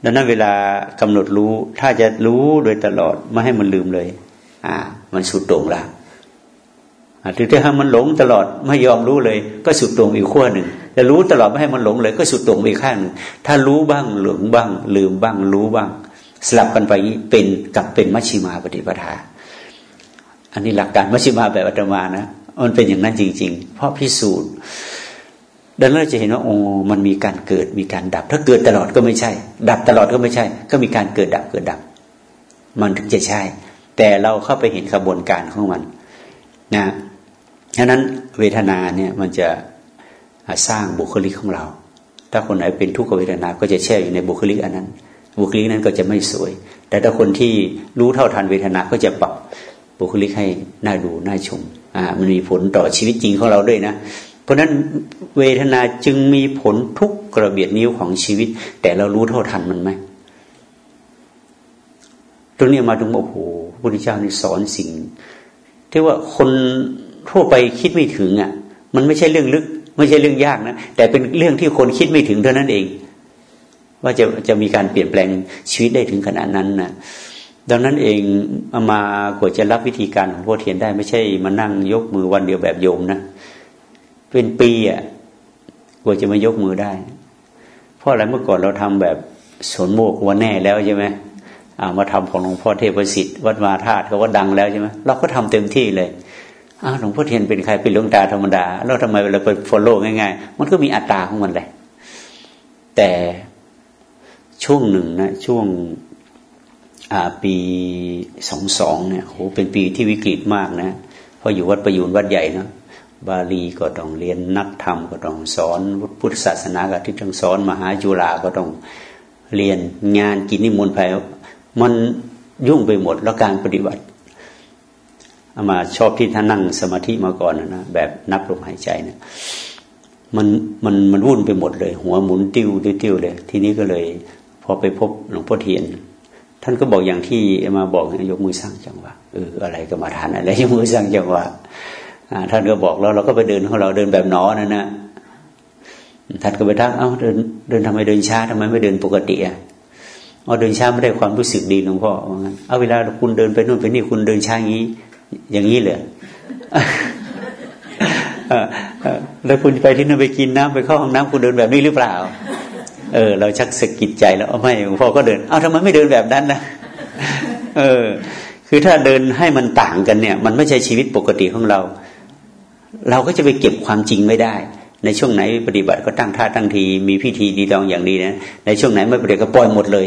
ดังนั้นเวลากำหนดรู้ ถ้าจะรู้โดยตลอดไม่ให้มันลืมเลย อ่า มันสุดต่งละถึงถ้ามันหลงตลอดไม่ยอมรู้เลย ก็สุดต่งอีกขั้วหนึ่งแต่รู้ตลอดไม่ให้มันหลงเลย ก็สุดต่งอีกข้างหนึ่งถ้ารู้บ้างหลงบ้าง ลืมบ้าง รู้บ้าง สลับกันไปเป็นกับเป็นมัชชิมาปฏิปทา อันนี้หลักการมัชฌิมาแบบอาตมานะมันเป็นอย่างนั้นจริง ๆ เพราะพิสูจน์ ดังนั้นจะเห็นว่าโอ้มันมีการเกิดมีการดับ ถ้าเกิดตลอดก็ไม่ใช่ ดับตลอดก็ไม่ใช่ ก็มีการเกิดดับเกิดดับ มันถึงจะใช่ แต่เราเข้าไปเห็นกระบวนการของมันนะฉะนั้นเวทนาเนี่ยมันจะสร้างบุคลิกของเรา ถ้าคนไหนเป็นทุกขเวทนา ก็จะแช่อยู่ในบุคลิกอันนั้น บุคลิกนั้นก็จะไม่สวย แต่ถ้าคนที่รู้เท่าทันเวทนา ก็จะปรับบุคลิกให้น่าดูน่าชม อ่า มันมีผลต่อชีวิตจริงของเราด้วยนะ เพราะนั้นเวทนาจึงมีผลทุกกระเบียดนิ้วของชีวิต แต่เรารู้เท่าทันมันไหมตรงนี้มาถึงโอ้โหพระพุทธเจ้านี่สอนสิ่งที่ว่าคนทั่วไปคิดไม่ถึงอะ มันไม่ใช่เรื่องลึก ไม่ใช่เรื่องยากนะแต่เป็นเรื่องที่คนคิดไม่ถึงเท่านั้นเอง ว่าจะจะมีการเปลี่ยนแปลงชีวิตได้ถึงขนาดนั้นนะดังนั้นเองมากว่าจะรับวิธีการของพ่อเทียนได้ ไม่ใช่มานั่งยกมือวันเดียวแบบโยมนะ เป็นปีอะกว่าจะมายกมือได้ เพราะอะไรเมื่อก่อนเราทำแบบสนโมกวันแน่แล้วใช่ไหมมาทำของหลวงพ่อเทพสิทธิ์วัดมาธาตุก็ว่าดังแล้วใช่ไหมเราก็ทำเต็มที่เลยอ้าวหลวงพ่อเทียนเป็นใครเป็นหลวงตาธรรมดาแล้วทำไมเราไปฟอลโล่ง่ายๆ มันก็มีอัตราของมันแหละ แต่ช่วงหนึ่งนะ ช่วงปีสองสองเนี่ยโหเป็นปีที่วิกฤตมากนะเพราะอยู่วัดประยูนวัดใหญ่เนาะ บาลีก็ต้องเรียนนักธรรมก็ต้องสอน พุทธศาสนาก็ที่ต้องสอน มหาจุฬาก็ต้องเรียนงานกินนิมนต์ไปมันยุ่งไปหมดแล้วการปฏิบัติอามาชอบที่ท่านนั่งสมาธิมาก่อนนะแบบนับลมหายใจเนะี่ยมันมันมันวุ่นไปหมดเลย หัวหมุนติ้วติ้วเลย ทีนี้ก็เลย พอไปพบหลวงพ่อเทียน ท่านก็บอกอย่างที่มาบอกยกมือสร้างจังหวะเอออะไรก็มาทานอะไรยกมือสร้างจังหวะ ท่านก็บอกแล้วเราก็ไปเดินของเราเดินแบบหนอนั่นนะท่านก็ไปทักเอ้าเดินเดินทำไมเดินช้าทำไมไม่เดินปกติอะเอาเดินช้าไม่ได้ความรู้สึกดีหลวงพ่อเอาเวลาคุณเดินไปนู่นไปนี่คุณเดินช้าอย่างนี้ อย่างนี้เลยแล้วคุณไปที่นู่นไปกินน้ำไปเข้าห้องน้ำคุณเดินแบบนี้หรือเปล่า เออ เราชักสะกิดใจแล้วไม่หลวงพ่อก็เดิน เอาทำไมไม่เดินแบบนั้นนะเออ คือถ้าเดินให้มันต่างกันเนี่ย มันไม่ใช่ชีวิตปกติของเรา เราก็จะไปเก็บความจริงไม่ได้ ในช่วงไหนปฏิบัติก็ตั้งท่าตั้งที มีพิธีดีดองอย่างนี้นะ ในช่วงไหนไม่ปฏิบัติก็ปล่อยหมดเลย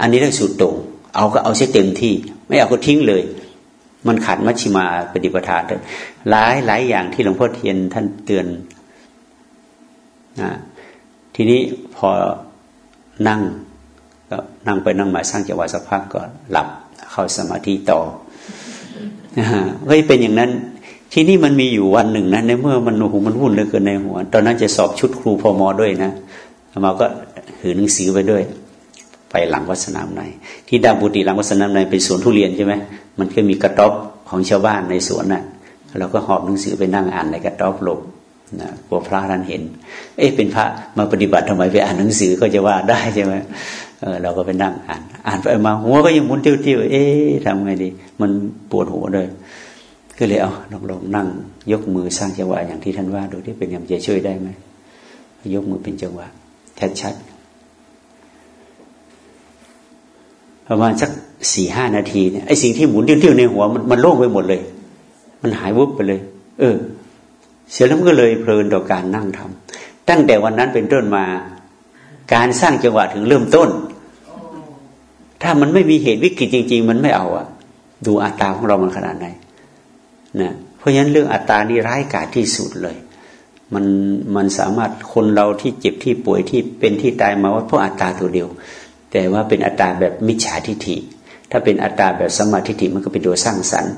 อันนี้เรื่องสุดตรงเอาก็เอาใช้เต็มที่ ไม่เอาก็ทิ้งเลย มันขัดมัชชิมาปฏิปทาหลายหลายอย่างที่หลวงพ่อเทียนท่านเตือนนะทีนี้พอนั่งก็นั่งไปนั่งมาสร้างจังหวะสักพักก็หลับเข้าสมาธิต่อก็เป็นอย่างนั้น ที่นี่มันมีอยู่วันหนึ่งนะในเมื่อมันหูมันวุ่นเหลือเกินในหัว ตอนนั้นจะสอบชุดครูพอมอด้วยนะมาก็ถือหนังสือไปด้วย ไปหลังวัดสนามในที่ดาบุตรีหลังวัดสนามในเป็นสวนทุเรียนใช่ไหมมันก็มีกระต๊อบของชาวบ้านในสวนน่ะเราก็หอบหนังสือไปนั่งอ่านในกระต๊อบหลบนะกลัวพระท่านเห็น เอ๊ะเป็นพระมาปฏิบัติทำไมไปอ่านหนังสือก็จะว่าได้ใช่ไหมเออเราก็ไปนั่งอ่าน อ่านไปมาหัวก็ยังมุนติ้วๆเอ๊ะทำไงดี มันปวดหัวเลย ก็เลยเอาลองลองนั่ง ยกมือสร้างจังหวะอย่างที่ท่านว่าดูที่เป็นยังจะช่วยได้ไหมยกมือเป็นจังหวะชัดๆประมาณสักสี่ห้านาทีเนี่ยไอ้สิ่งที่หมุนเตี้ยวๆในหัวมันมันโล่งไปหมดเลย มันหายวุบไปเลย เออ เสร็จแล้วมันก็เลยเพลินต่อการนั่งทำตั้งแต่วันนั้นเป็นต้นมาการสร้างจังหวะถึงเริ่มต้น ถ้ามันไม่มีเหตุวิกฤตจริง ๆ มันไม่เอาอะดูอาตาของเรามันขนาดไหน นะเพราะฉะนั้นเรื่องอัตตานี่ร้ายกาจที่สุดเลย มันมันสามารถคนเราที่เจ็บที่ป่วยที่เป็นที่ตายมาว่าเพราะอัตตาตัวเดียว แต่ว่าเป็นอัตตาแบบมิจฉาทิฏฐิ ถ้าเป็นอัตตาแบบสมาธิฐิมันก็เป็นตัวสร้างสรรค์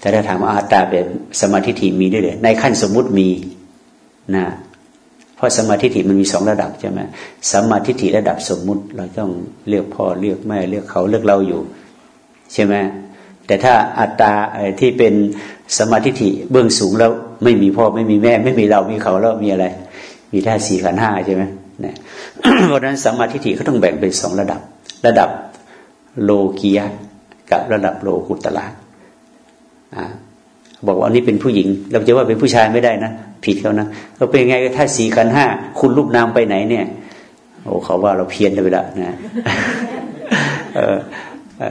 แต่ถ้าถามว่าอัตตาแบบสมาธิฐิมีด้วยเลยในขั้นสมมุติมีนะเพราะสมาธิฐิมันมีสองระดับใช่ไหมสมาธิฐิระดับสมมุติ เราต้องเลือกพ่อเลือกแม่เลือกเขาเลือกเราอยู่ ใช่ไหม แต่ถ้าอัตตาที่เป็นสมาธิิเบื้องสูงแล้วไม่มีพ่อไม่มีแม่ ไม่มีเรามีเขาแล้วมีอะไร มีท่าสี่ขันห้าใช่ไหมเนี่ยเพราะนั้นสมาธิิเขาต้องแบ่งเป็นสองระดับ ระดับโลกียะกับระดับโลกุตละอ่าบอกว่าอันนี้เป็นผู้หญิง เราจะว่าเป็นผู้ชายไม่ได้นะผิดเขานะเราเป็นไงถ้าสี่ขันห้าคุณรูปนามไปไหนเนี่ย โอ้เขาว่าเราเพี้ยนไปล้วนะ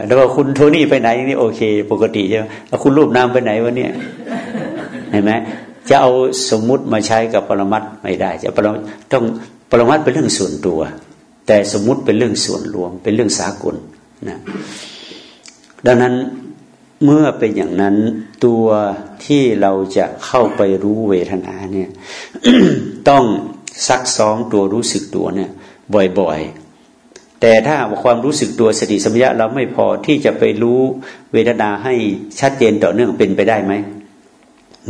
แล้วว่าคุณโทนี่ไปไหนนี่โอเค ปกติใช่ไหมแล้วคุณรูปนามไปไหนวะเนี่ยเห็นไหมจะเอาสมมุติมาใช้กับปรมัตไม่ได้ จะปรมต้องปรมัตเป็นเรื่องส่วนตัว แต่สมมุติเป็นเรื่องส่วนรวม เป็นเรื่องสากลนะดังนั้นเมื่อเป็นอย่างนั้นตัวที่เราจะเข้าไปรู้เวทนาเนี่ย ต้องซักซ้อมตัวรู้สึกตัวเนี่ย บ่อยๆ แต่ถ้าความรู้สึกตัวสติสัมปชัญญะเราไม่พอที่จะไปรู้เวทนาให้ชัดเจนต่อเนื่องเป็นไปได้ไหม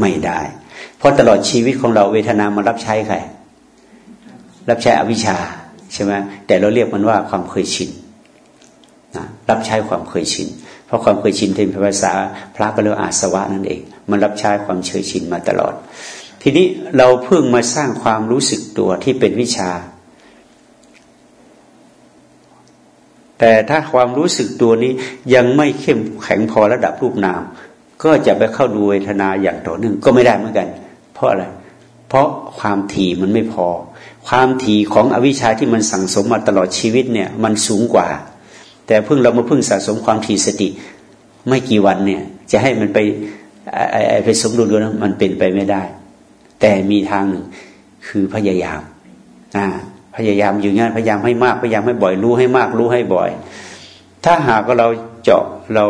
ไม่ได้ เพราะตลอดชีวิตของเราเวทนามารับใช้ใคร รับใช้อวิชชาใช่ไหมแต่เราเรียกมันว่าความเคยชินนะรับใช้ความเคยชิน เพราะความเคยชินเป็นภาษาพระก็เรียกอาสวะนั่นเอง มันรับใช้ความเฉยชินมาตลอด ทีนี้เราเพิ่งมาสร้างความรู้สึกตัวที่เป็นวิชา แต่ถ้าความรู้สึกตัวนี้ยังไม่เข้มแข็งพอระดับรูปนาม ก็จะไปเข้าดูเวทนาอย่างต่อเนื่องก็ไม่ได้เหมือนกัน เพราะอะไร เพราะความถี่มันไม่พอ ความถี่ของอวิชชาที่มันสั่งสมมาตลอดชีวิตเนี่ยมันสูงกว่า แต่เพิ่งเรามาเพิ่งสะสมความถี่สติ ไม่กี่วันเนี่ย จะให้มันไปไปสมดุลกันมันเป็นไปไม่ได้ แต่มีทางหนึ่งคือพยายามอ่า พยายามอยู่งานพยายามให้มากพยายามให้บ่อยรู้ให้มากรู้ให้บ่อย ถ้าหากเราเจาะเรา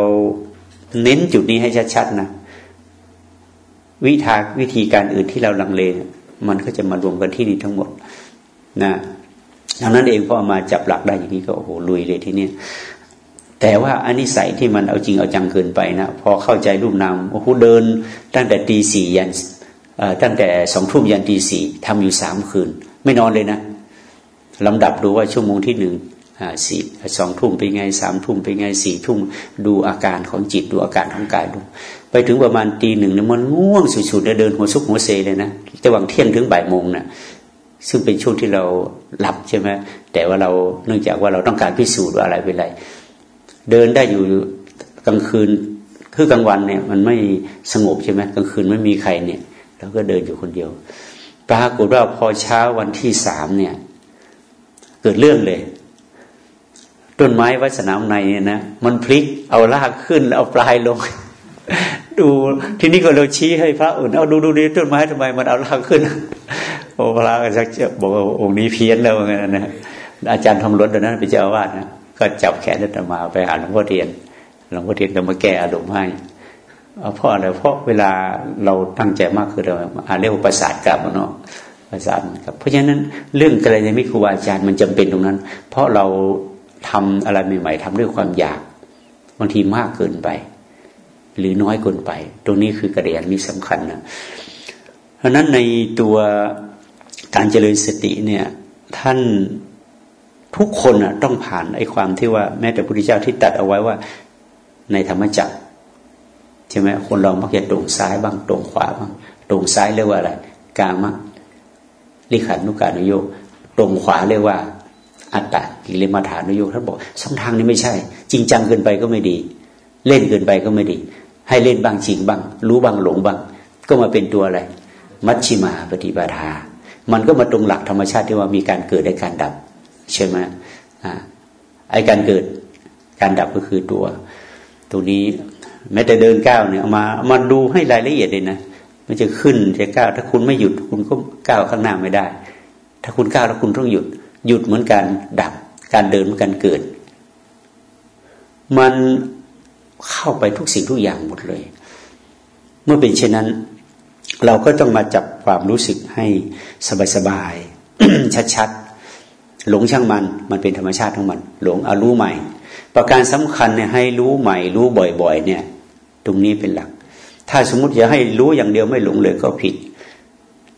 เน้นจุดนี้ให้ชัดๆนะวิธีวิธีการอื่นที่เราลังเล มันก็จะมารวมกันที่นี่ทั้งหมดนะดังนั้นเองพอมาจับหลักได้อย่างนี้ก็โอ้โหลุยเลยทีนี้แต่ว่าอันนี้ใส่ที่มันเอาจริงเอาจังเกินไปนะพอเข้าใจรูปนามโอ้โหเดิน ตั้งแต่ตีสี่ยันตั้งแต่สองทุ่มยันตีสี่ทำอยู่สามคืน ไม่นอนเลยนะ ลำดับดูว่าชั่วโมงที่หนึ่งสี่สองทุ่มเป็นไงสามทุ่มเป็นไงสี่ทุ่มดูอาการของจิตดูอาการของกายดู ไปถึงประมาณตีหนึ่งเนี่ยมันง่วงสุดๆเดินหัวซุกหัวเซเลยนะระหว่างเที่ยงถึงบ่ายโมงนะ่ะซึ่งเป็นช่วงที่เราหลับใช่ไหมแต่ว่าเราเนื่องจากว่าเราต้องการพิสูจน์ว่าอะไรเป็นไร เดินได้อยู่กลางคืนคือกลางวันเนี่ย มันไม่สงบใช่ไหมกลางคืนไม่มีใครเนี่ยเราก็เดินอยู่คนเดียว ปรากฏว่าพอเช้าวันที่สามเนี่ย เกิดเรื่องเลย ต้นไม้วัดสนามในเนี่ยนะมันพลิกเอารากขึ้นแล้วเอาปลายลง ดูทีนี้ก็เราชี้ให้พระอื่นเอาดูดูดีต้นไม้ทำไมมันเอารากขึ้นโอพระก็ชักจะบอกว่าองค์นี้เพี้ยนแล้วไงนะอาจารย์ทองรถตอนนั้นเป็นเจ้าอาวาสนะก็จับแขนอาตมาไปหาหลวงพ่อเทียนหลวงพ่อเทียนก็มาแก้อารมณ์ให้เพราะอะไรเพราะเวลาเราตั้งใจมากคือเราอาเรียกว่าประสาทกลับเนาะ ประสาทกับ เพราะฉะนั้นเรื่องอะไรในมิครูอาจารย์มันจำเป็นตรงนั้น เพราะเราทำอะไรใหม่ๆทำด้วยความอยากบางทีมากเกินไป หรือน้อยเกินไป ตรงนี้คือกระเดียนมีสำคัญนะเพราะนั้นในตัวการเจริญสติเนี่ยท่านทุกคนอะต้องผ่านไอ้ความที่ว่าแม้แต่พระพุทธเจ้าที่ตัดเอาไว้ว่าในธรรมจักรใช่ไหมคนเรามักจะตรงซ้ายบ้างตรงขวาบ้างตรงซ้ายเรียกว่าอะไรกามะ ลิขันนุการนุโยกตรงขวาเรียกว่า อัตตะกิเลมาฐานุโยกท่านบอกสองทางนี้ไม่ใช่ จริงจังเกินไปก็ไม่ดี เล่นเกินไปก็ไม่ดี ให้เล่นบ้างจริงบ้าง รู้บ้างหลงบ้าง ก็มาเป็นตัวอะไร มัชชิมาปฏิปทา มันก็มาตรงหลักธรรมชาติที่ว่ามีการเกิดและการดับ ใช่ไหมอ่าไอการเกิดการดับก็คือตัว ตัวนี้ แม้แต่เดินก้าวเนี่ยมามาดูให้รายละเอียดเลยนะ มันจะขึ้นจะก้าว ถ้าคุณไม่หยุดคุณก็ก้าวข้างหน้าไม่ได้ ถ้าคุณก้าวแล้วคุณต้องหยุด หยุดเหมือนการดับ การเดินเหมือนการเกิด มันเข้าไปทุกสิ่งทุกอย่างหมดเลย เมื่อเป็นเช่นนั้น เราก็ต้องมาจับความรู้สึกให้สบายๆชัดๆหลงช่างมัน มันเป็นธรรมชาติของมัน หลงเอารู้ใหม่ ประการสำคัญเนี่ยให้รู้ใหม่ รู้บ่อย ๆ เนี่ย ตรงนี้เป็นหลัก ถ้าสมมติจะให้รู้อย่างเดียวไม่หลงเลยก็ผิด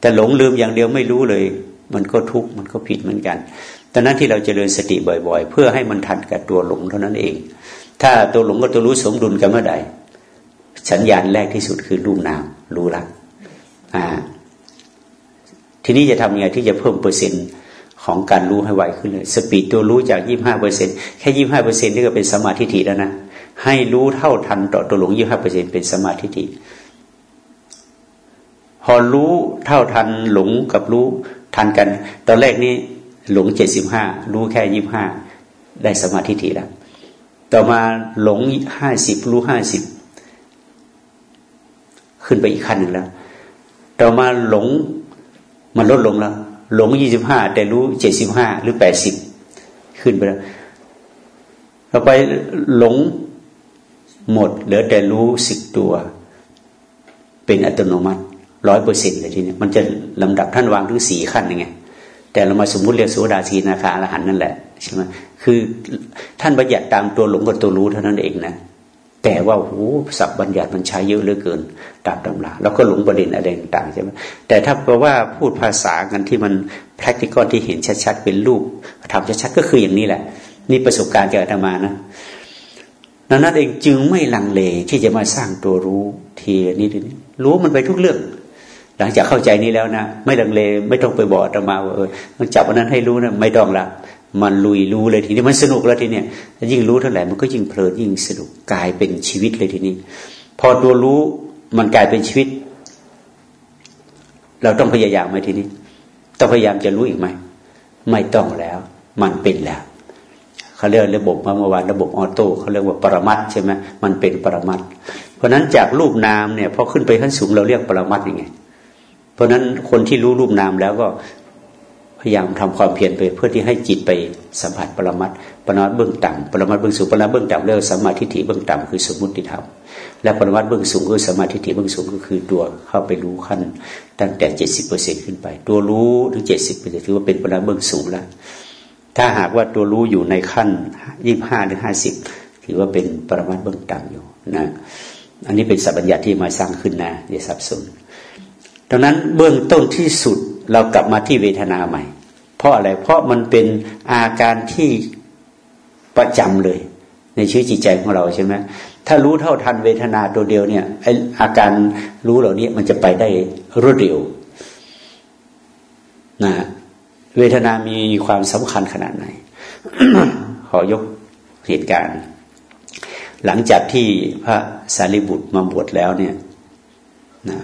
แต่หลงลืมอย่างเดียวไม่รู้เลย มันก็ทุกข์มันก็ผิดเหมือนกันดังนั้นที่เราจเจริญสติบ่อย ๆ เพื่อให้มันทันกับตัวหลงเท่านั้นเอง ถ้าตัวหลงกับตัวรู้สมดุลกันเมื่อใด สัญญาณแรกที่สุดคือรูปนามรู้ละอ่าทีนี้จะทำยังไงที่จะเพิ่มเปอร์เซ็นต์ของการรู้ให้ไวขึ้นเลย speed ตัวรู้จากยี่ห้าเปอร์เซ็นต์แค่ยี่ห้าเปอร์เซ็นต์นี่ก็เป็นสัมมาทิฏฐิแล้วนะ ให้รู้เท่าทันต่อตัวหลงยี่ห้าเปอร์เซ็นต์เป็นสัมมาทิฏฐิพอรู้เท่าทันหลงกับรู้ทันกัน ตอนแรกนี้หลงเจ็ดสิบห้ารู้แค่ยี่ห้าได้สัมมาทิฏฐิแล้วต่อมาหลงห้าสิบรู้ห้าสิบขึ้นไปอีกขั้นหนึ่งแล้ว ต่อมาหลงมันลดลงแล้ว หลงยี่สิบห้าแต่รู้เจ็ดสิบห้าหรือแปดสิบขึ้นไปแล้วต่อไปหลง หมดเหลือแต่รู้สึกตัว เป็นอัตโนมัติร้อยเปอร์เซ็นต์เลยทีนี้มันจะลำดับท่านวางถึงสี่ขั้นยังไงแต่เรามาสมมุติเรียกโสดาสีนาคาอรหันนั่นแหละใช่ไหมคือท่านบัญญัติตามตัวหลงกับตัวรู้เท่านั้นเองนะแต่ว่าโอ้สับบัญญัติมันใช้เยอะเหลือเกินตามตำราแล้วก็หลงประเด็นอะไรต่างใช่ไหมแต่ถ้าแปลว่าพูดภาษากันที่มัน practical ที่เห็นชัดๆเป็นรูปทำชัดๆก็คืออย่างนี้แหละ นี่ประสบการณ์จากอาตมานะ นั้นเองจึงไม่ลังเลที่จะมาสร้างตัวรู้ทีนี้นี้รู้มันไปทุกเรื่อง หลังจากเข้าใจนี้แล้วนะไม่ลังเลไม่ต้องไปบอกอาตมาว่าเออจับวันนั้นให้รู้นะไม่ต้องละมันลุยรู้เลยทีนี้มันสนุกแล้วทีเนี้ยยิ่งรู้เท่าไหร่มันก็ยิ่งเพลินยิ่งสนุกกลายเป็นชีวิตเลยทีนี้ พอตัวรู้มันกลายเป็นชีวิต เราต้องพยายามไหมทีนี้ ต้องพยายามจะรู้อีกไหมไม่ต้องแล้ว มันเป็นแล้ว เขาเรียกระบบเมื่อวานระบบออโต้เขาเรียกว่าปรมัตใช่ไหมมันเป็นปรมัตเพราะนั้นจากรูปนามเนี่ยพอขึ้นไปขั้นสูงเราเรียกปรมัตยังไง เพราะนั้นคนที่รู้รูปนามแล้วก็พยายามทำความเพียรไปเพื่อที่ให้จิตไปสัมผัสปรมัตปรมัตเบื้องต่ำปรมัตเบื้องสูงปรมัตเบื้องต่ำเรียกสมาธิฐิเบื้องต่ำคือสมมุติธรรมและปรมัตเบื้องสูงคือสมาธิฐิเบื้องสูงก็คือตัวเข้าไปรู้ขั้นตั้งแต่เจ็ดสิบเปอร์เซ็นขึ้นไป ตัวรู้ถึงเจ็ดสิบเปอร์เซ็นถือว่าเป็นปรมัตเบื้องสูงแล้ว ถ้าหากว่าตัวรู้อยู่ในขั้นยี่ห้าหรือห้าสิบถือว่าเป็นปรมัตเบื้องต่ำอยู่นะอันนี้เป็นสัพพัญญาที่มาสร้างขึ้นนะอย่าสับสนดังนั้นเบื้องต้นที่สุดเรากลับมาที่เวทนาใหม่ เพราะอะไรเพราะมันเป็นอาการที่ประจำเลย ในชีวิตจิตใจของเราใช่ไหมถ้ารู้เท่าทันเวทนาตัวเดียวเนี่ยไออาการรู้เหล่านี้มันจะไปได้รวดเร็วนะ เวทนามีความสำคัญขนาดไหน ขอยกเหตุการณ์ หลังจากที่พระสารีบุตรมาบวชแล้วเนี่ยนะ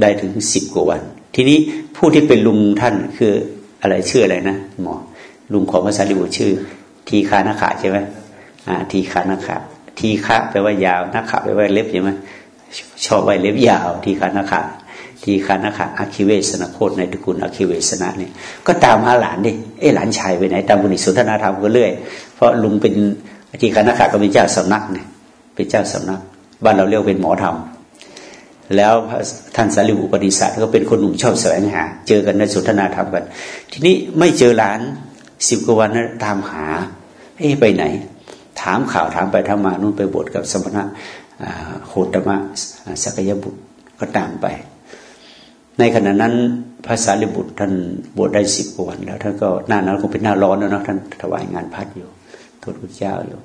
ได้ถึงสิบกว่าวัน ทีนี้ผู้ที่เป็นลุงท่านคืออะไรชื่ออะไรนะหมอลุงของภาษาลิบุตรชื่อ ทีคานาขาใช่ไหมอ่าทีคานาขาทีฆะแปลว่ายาวนาขาแปลว่าเล็บใช่ไหมชอบไว้เล็บยาว ทีคานาขา ทีคานาขาอาคิเวสนาโคตในตระกูลอาคิเวสนะเนี่ยก็ตามหาหลานดิเอ้หลานชายไปไหน ตามบุญสนทนาธรรมก็เรื่อย เพราะลุงเป็นทีคานาขาก็เป็นเจ้าสำนักเนี่ยเป็นเจ้าสำนัก บ้านเราเรียกเป็นหมอธรรมแล้วท่านสารีบุปนิสัตก็เป็นคนหนุ่มชอบแสวงหา เจอกันในสนทนาธรรมกัน ทีนี้ไม่เจอหลานสิบกว่าวันนั้นตามหา เอ๊ไปไหน ถามข่าวถามไปทำมานู่นไปบวชกับสมณะโหตมะสักยบุตรก็ตามไป ในขณะนั้นพระสารีบุตรท่านบวชได้สิบวันแล้วท่านก็หน้านั้นคงเป็นหน้าร้อนแล้วนะท่านถวายงานพัดอยู่ทูตพระเจ้าอยู่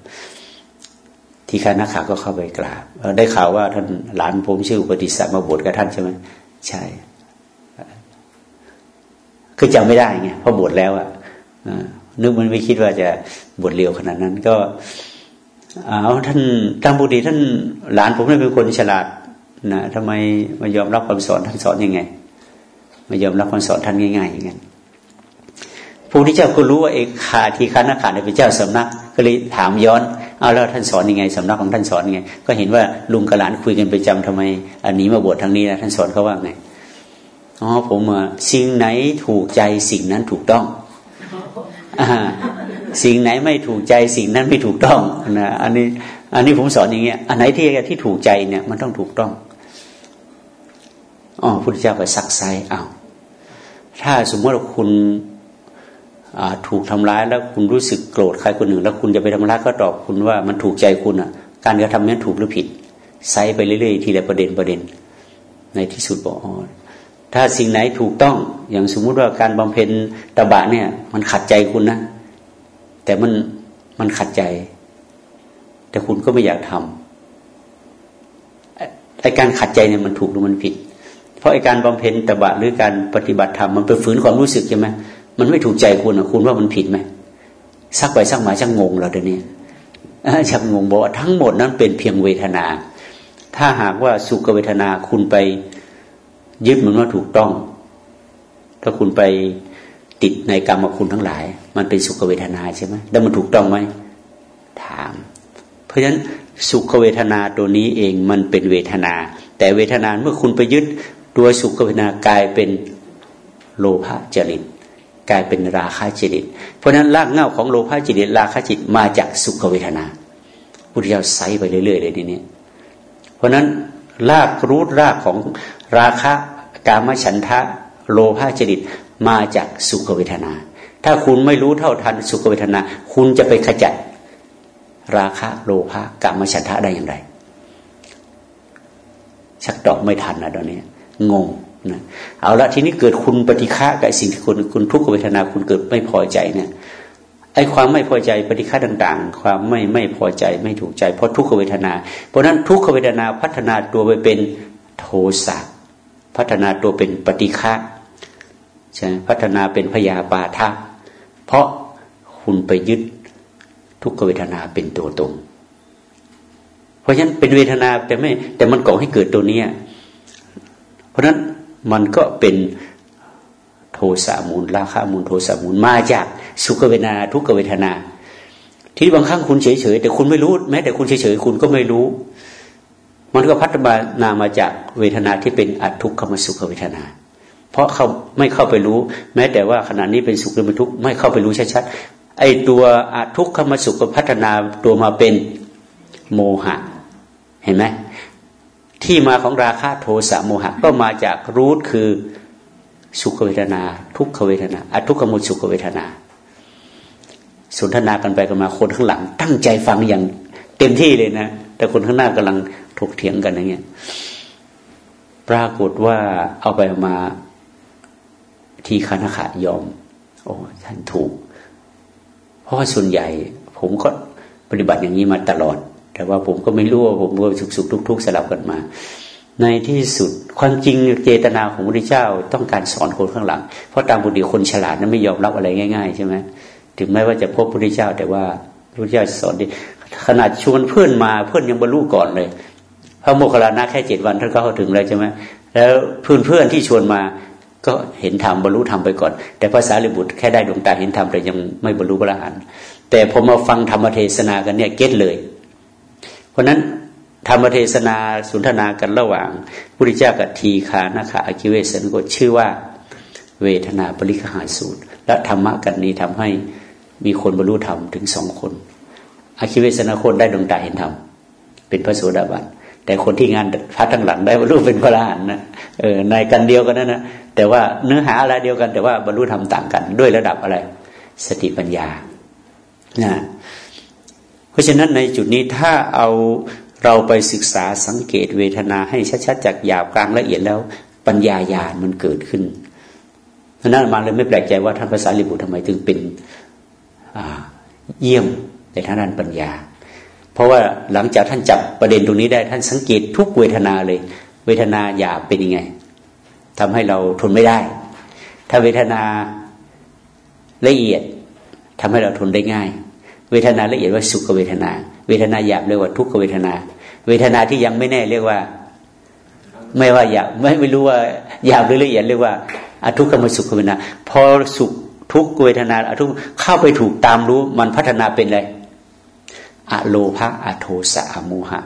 ที่คณะข่าก็เข้าไปกราบได้ข่าวว่าท่านหลานผมชื่อปติสัตมาบวชกับท่านใช่ไหมใช่คือจำไม่ได้ไงเพราะบวชแล้วอะนึกมันไม่คิดว่าจะบวชเร็วขนาดนั้น ก็เอาท่านตามบุตรีท่านหลานผมนี่เป็นคนฉลาดนะทำไมมายอมรับคำสอนท่านสอนยังไง มายอมรับคำสอนท่านง่ายๆอย่างนั้นผู้ที่เจ้าก็รู้ว่าเอกขาทีคานาขาเป็นเจ้าสำนัก ก็เลยถามย้อนเอาแล้วท่านสอนยังไงสำนักของท่านสอนยังไง ก็เห็นว่าลุงกับหลานคุยกันไปจำทำไม อันนี้มาบวชทางนี้นะท่านสอนเขาว่าไงอ๋อผมสิ่งไหนถูกใจสิ่งนั้นถูกต้องอสิ่งไหนไม่ถูกใจสิ่งนั้นไม่ถูกต้องนะอันนี้ อันนี้ผมสอนอย่างเงี้ยอันไหนที่ที่ถูกใจเนี่ยมันต้องถูกต้อง อ๋อพุทธเจ้าก็ซักไซเอาถ้าสมมติว่าคุณถูกทำร้ายแล้วคุณรู้สึกโกรธใครคนหนึ่ง แล้วคุณจะไปทำร้ายก็ตอบคุณว่ามันถูกใจคุณอะ การกระทำนั้นถูกหรือผิดไซไปเรื่อยๆทีละประเด็นประเด็น ในที่สุดบอกอ๋อถ้าสิ่งไหนถูกต้องอย่างสมมุติว่าการบำเพ็ญตบะเนี่ย มันขัดใจคุณนะแต่มันมันขัดใจ แต่คุณก็ไม่อยากทำไอการขัดใจเนี่ยมันถูกหรือมันผิด เพราะไอการบำเพ็ญตบะหรือการปฏิบัติธรรมมันไปฝืนความรู้สึกใช่ไหมมันไม่ถูกใจคุณอะคุณว่ามันผิดไหมสักไปสักมาชักงงเราเดี๋ยวนี้ชักงงบอกว่าทั้งหมดนั้นเป็นเพียงเวทนา ถ้าหากว่าสุขเวทนาคุณไปยึดมันว่าถูกต้อง ถ้าคุณไปติดในกรรมคุณทั้งหลาย มันเป็นสุขเวทนาใช่ไหมแล้วมันถูกต้องไหมถาม เพราะฉะนั้นสุขเวทนาตัวนี้เองมันเป็นเวทนา แต่เวทนาเมื่อคุณไปยึด ตัวสุขเวทนากลายเป็นโลภะจริตกลายเป็นราคะจริต เพราะนั้นรากเง้าของโลภะจริตราคะจิตมาจากสุขเวทนาพุทธเจ้าไซไปเรื่อยๆเลยทีนี้ เพราะนั้นรากรูทรากของราคะกามฉันทะโลภะจริตมาจากสุขเวทนา ถ้าคุณไม่รู้เท่าทันสุขเวทนา คุณจะไปขจัดราคะโลภะกามฉันทะได้อย่างไร ชักตอบไม่ทันนะตอนนี้ งงนะเอาละทีนี้เกิดคุณปฏิฆะกับสิ่งที่คุณคุณทุกขเวทนาคุณเกิดไม่พอใจเนี่ยไอ้ความไม่พอใจปฏิฆะต่างๆ ความไม่ไม่พอใจไม่ถูกใจ เพราะทุกขเวทนา เพราะนั้นทุกขเวทนาพัฒนาตัวไปเป็นโทสะพัฒนาตัวเป็นปฏิฆะใช่พัฒนาเป็นพยาบาทะเพราะคุณไปยึดทุกขเวทนาเป็นตัวตนเพราะฉะนั้นเป็นเวทนาแต่ไม่ แต่มันก่อให้เกิดตัวนี้เพ ราะฉะนั้นมันก็เป็นโทสะมูลราคะมูลโทสะมูลมาจากสุขเวทนาทุกเวทนา ที่บางครั้งคุณเฉยๆแต่คุณไม่รู้แม้แต่คุณเฉยๆคุณก็ไม่รู้ มันก็พัฒนามาจากเวทนาที่เป็นอัทุกขมสุขเวทนา เพราะเขาไม่เข้าไปรู้ แม้แต่ว่าขณะนี้เป็นสุขหรือเป็นทุกข์ไม่เข้าไปรู้ชัดๆไอ้ตัวอัทุกขมสุขพัฒนาตัวมาเป็นโมหะ เห็นไหม ที่มาของราคะโทสะโมหะก็มาจากรูทคือสุขเวทนา ทุกขเวทนาอทุกขมุสุขเวทนา สนทนากันไปกันมาคนข้างหลัง ตั้งใจฟังอย่างเต็มที่เลยนะ แต่คนข้างหน้ากำลังถกเถียงกันอย่างเงี้ยปรากฏว่าเอาไปมาทีคณะขายอม โอ้ท่านถูก เพราะส่วนใหญ่ ผมก็ปฏิบัติอย่างนี้มาตลอด แต่ว่าผมก็ไม่รู้ว่าผมก็สุขสุขทุกทุกสลับกันมา ในที่สุดความจริงเจตนาของพระพุทธเจ้าต้องการสอนคนข้างหลัง เพราะตามบุตรคนฉลาดนั้นไม่ยอมรับอะไรง่าย ๆ ใช่ไหมถึงแม้ว่าจะพบพระพุทธเจ้า แต่ว่าพระพุทธเจ้าสอนดีขนาดชวนเพื่อนมาเพื่อนยังบรรลุก่อนเลย พระโมคคัลลานะแค่เจ็ดวันท่านก็เข้าถึงเลยใช่ไหมแล้วเพื่อนเพื่อนที่ชวนมาก็เห็นธรรมบรรลุธรรมไปก่อน แต่ภาษาลิบุตรแค่ได้ดวงตาเห็นธรรมแต่ยังไม่บรรลุพระอรหันต์แต่พอมาฟังธรรมเทศนากันเนี่ยเก็ตเลย ราะนั้นธรรมเทศนาสุนทนากันระหว่างพุทธเจ้ากับทีคานาคาอคิเวสนกชื่อว่าเวทนาปริคหาสูตร และธรรมะกันนี้ทำให้มีคนบรรลุธรรมถึงสองคนอคิเวสนาคนได้ดวงตาเห็นธรรมเป็นพระโสดาบันแต่คนที่งานพระทั้งหลังได้บรรลุเป็นพระอรหันต์นะเออในกันเดียวกันนั่นนะแต่ว่าเนื้อหาอะไรเดียวกัน แต่ว่าบรรลุธรรมต่างกัน ด้วยระดับอะไร สติปัญญานะ ราะฉะนั้นในจุดนี้ถ้าเอาเราไปศึกษาสังเกตเวทนาให้ชัดๆจากหยาบกลางละเอียดแล้วปัญญาญาณมันเกิดขึ้นเพราะนั้นมาเลยไม่แปลกใจว่าท่านภาษาลิบุตรทำไมถึงเป็นเยี่ยมในทางด้านปัญญา เพราะว่าหลังจากท่านจับประเด็นตรงนี้ได้ท่านสังเกตทุกเวทนาเลย เวทนาหยาบเป็นยังไงทำให้เราทนไม่ได้ ถ้าเวทนาละเอียดทำให้เราทนได้ง่าย เวทนาละเอียดว่าสุขเวทนา เวทนาหยาบเรียกว่าทุกขเวทนา เวทนาที่ยังไม่แน่เรียกว่า ไม่ว่าหยาบไม่ไม่รู้ว่าหยาบหรือละเอียดเรียกว่าอทุกขมสุขเวทนา พอสุขทุกเวทนาอทุกเข้าไปถูกตามรู้มันพัฒนาเป็นอะไรอะโลภะอะโทสะอะโมหะ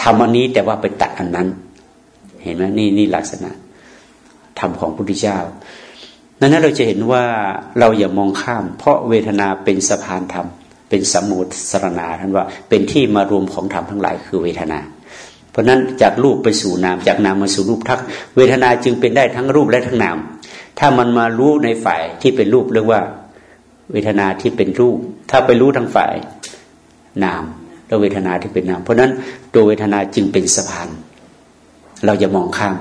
ทำอันนี้แต่ว่าไปตัดอันนั้น เห็นไหมนี่นี่ลักษณะธรรมของพระพุทธเจ้า นั้นเราจะเห็นว่าเราอย่ามองข้าม เพราะเวทนาเป็นสะพานธรรม เป็นสมุทสรณาท่านว่าเป็นที่มารวมของธรรมทั้งหลายคือเวทนา เพราะนั้นจากรูปไปสู่นามจากนามมาสู่รูปทักเวทนาจึงเป็นได้ทั้งรูปและทั้งนาม ถ้ามันมารู้ในฝ่ายที่เป็นรูปเรียกว่าเวทนาที่เป็นรูป ถ้าไปรู้ทั้งฝ่ายนามแล้วเวทนาที่เป็นนาม เพราะนั้นตัวเวทนาจึงเป็นสะพาน เราจะมองข้าม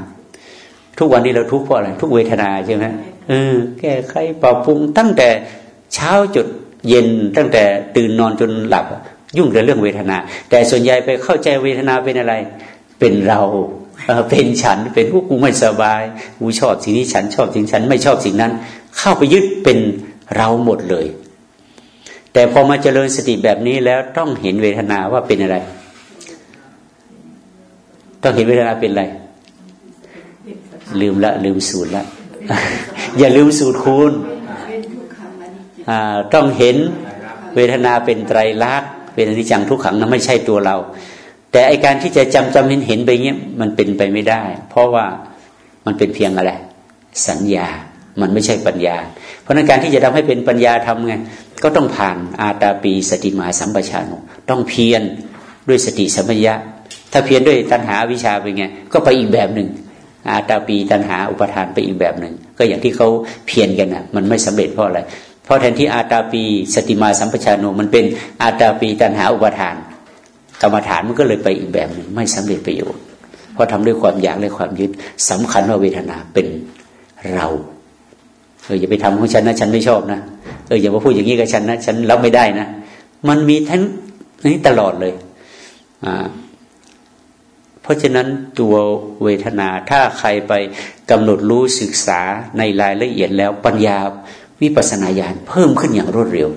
ทุกวันนี้เราทุกข์เพราะอะไรทุกเวทนาใช่ไหมเออแก้ไขปรับปรุงตั้งแต่เช้าจุดเย็นตั้งแต่ตื่นนอนจนหลับ ยุ่งแต่เรื่องเวทนา แต่ส่วนใหญ่ไปเข้าใจเวทนาเป็นอะไร เป็นเราเป็นฉันเป็นผู้กูไม่สบายกูชอบสิ่งนี้ฉันชอบสิ่งฉันไม่ชอบสิ่งนั้น เข้าไปยึดเป็นเราหมดเลย แต่พอมาเจริญสติแบบนี้แล้วต้องเห็นเวทนาว่าเป็นอะไร ต้องเห็นเวทนาเป็นอะไร ลืมละลืมสูตรละ อย่าลืมสูตรคูณต้องเห็นเวทนาเป็นไตรลักษณ์เป็นอนิจจังทุกขังนั้นไม่ใช่ตัวเรา แต่ไอการที่จะจำจำเห็นเห็นไปเงี้ยมันเป็นไปไม่ได้ เพราะว่ามันเป็นเพียงอะไร สัญญามันไม่ใช่ปัญญา เพราะนั้นการที่จะทำให้เป็นปัญญาทำไงก็ต้องผ่านอาตาปีสติมาสัมปชานุต้องเพียรด้วยสติสัมปญะถ้าเพียรด้วยตัณหาวิชาเป็นไงก็ไปอีกแบบหนึ่ง อาตาปีตันหาอุปทานไปอีกแบบหนึ่งก็อย่างที่เขาเพียรกันนะมันไม่สำเร็จเพราะอะไรเพราะแทนที่อาตาปีสติมาสัมปชานโนมันเป็นอาตาปีตันหาอุปทานกรรมฐานมันก็เลยไปอีกแบบหนึ่งไม่สำเร็จประโยชน์ เพราะทำด้วยความอยากและความยึดสำคัญว่าเวทนาเป็นเราเอออย่าไปทำของฉันนะฉันไม่ชอบนะเอออย่ามาพูดอย่างนี้กับฉันนะฉันรับไม่ได้นะมันมีทั้งนี้ตลอดเลย อ่า เพราะฉะนั้นตัวเวทนาถ้าใครไปกำหนดรู้ศึกษาในรายละเอียดแล้วปัญญาวิปัสสนาญาณเพิ่มขึ้นอย่างรวดเร็ว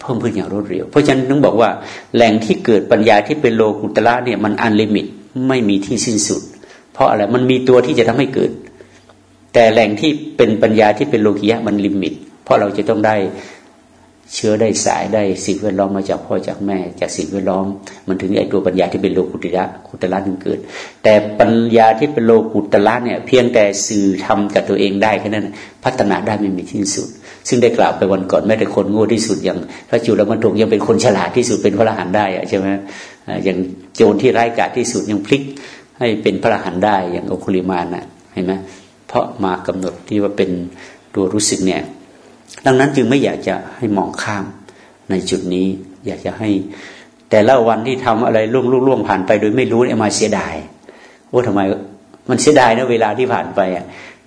เพิ่มขึ้นอย่างรวดเร็ว เพราะฉะนั้นต้องบอกว่าแหล่งที่เกิดปัญญาที่เป็นโลกุตระเนี่ยมัน unlimit ไม่มีที่สิ้นสุด เพราะอะไรมันมีตัวที่จะทำให้เกิด แต่แหล่งที่เป็นปัญญาที่เป็นโลกิยะมัน limit เพราะเราจะต้องได้ เชื้อได้สายได้สิ่งแวดล้อมมาจากพ่อจากแม่ จากสิ่งแวดล้อม มันถึงไอตัวปัญญาที่เป็นโลกุตระกุตระถึงเกิด แต่ปัญญาที่เป็นโลกุตระเนี่ย เพียงแต่สื่อทำกับตัวเองได้แค่นั้นพัฒนาได้ไม่มีที่สุด ซึ่งได้กล่าวไปวันก่อนแม้แต่คนโง่ที่สุดอย่างพระจุลมันถกยังเป็นคนฉลาดที่สุดเป็นพระอรหันต์ได้ใช่ไหมอย่างโจรที่ไร้กาจที่สุดยังพลิกให้เป็นพระอรหันต์ได้อย่างโอคุลิมานะเห็นไหมเพราะมากำหนดที่ว่าเป็นตัวรู้สึกเนี่ย ดังนั้นจึงไม่อยากจะให้มองข้ามในจุดนี้ อยากจะให้ แต่ละวันที่ทำอะไรล่วงล่วงผ่านไป โดยไม่รู้เนี่ยมาเสียดายโอ้ทำไม มันเสียดายนะเวลาที่ผ่านไปอะ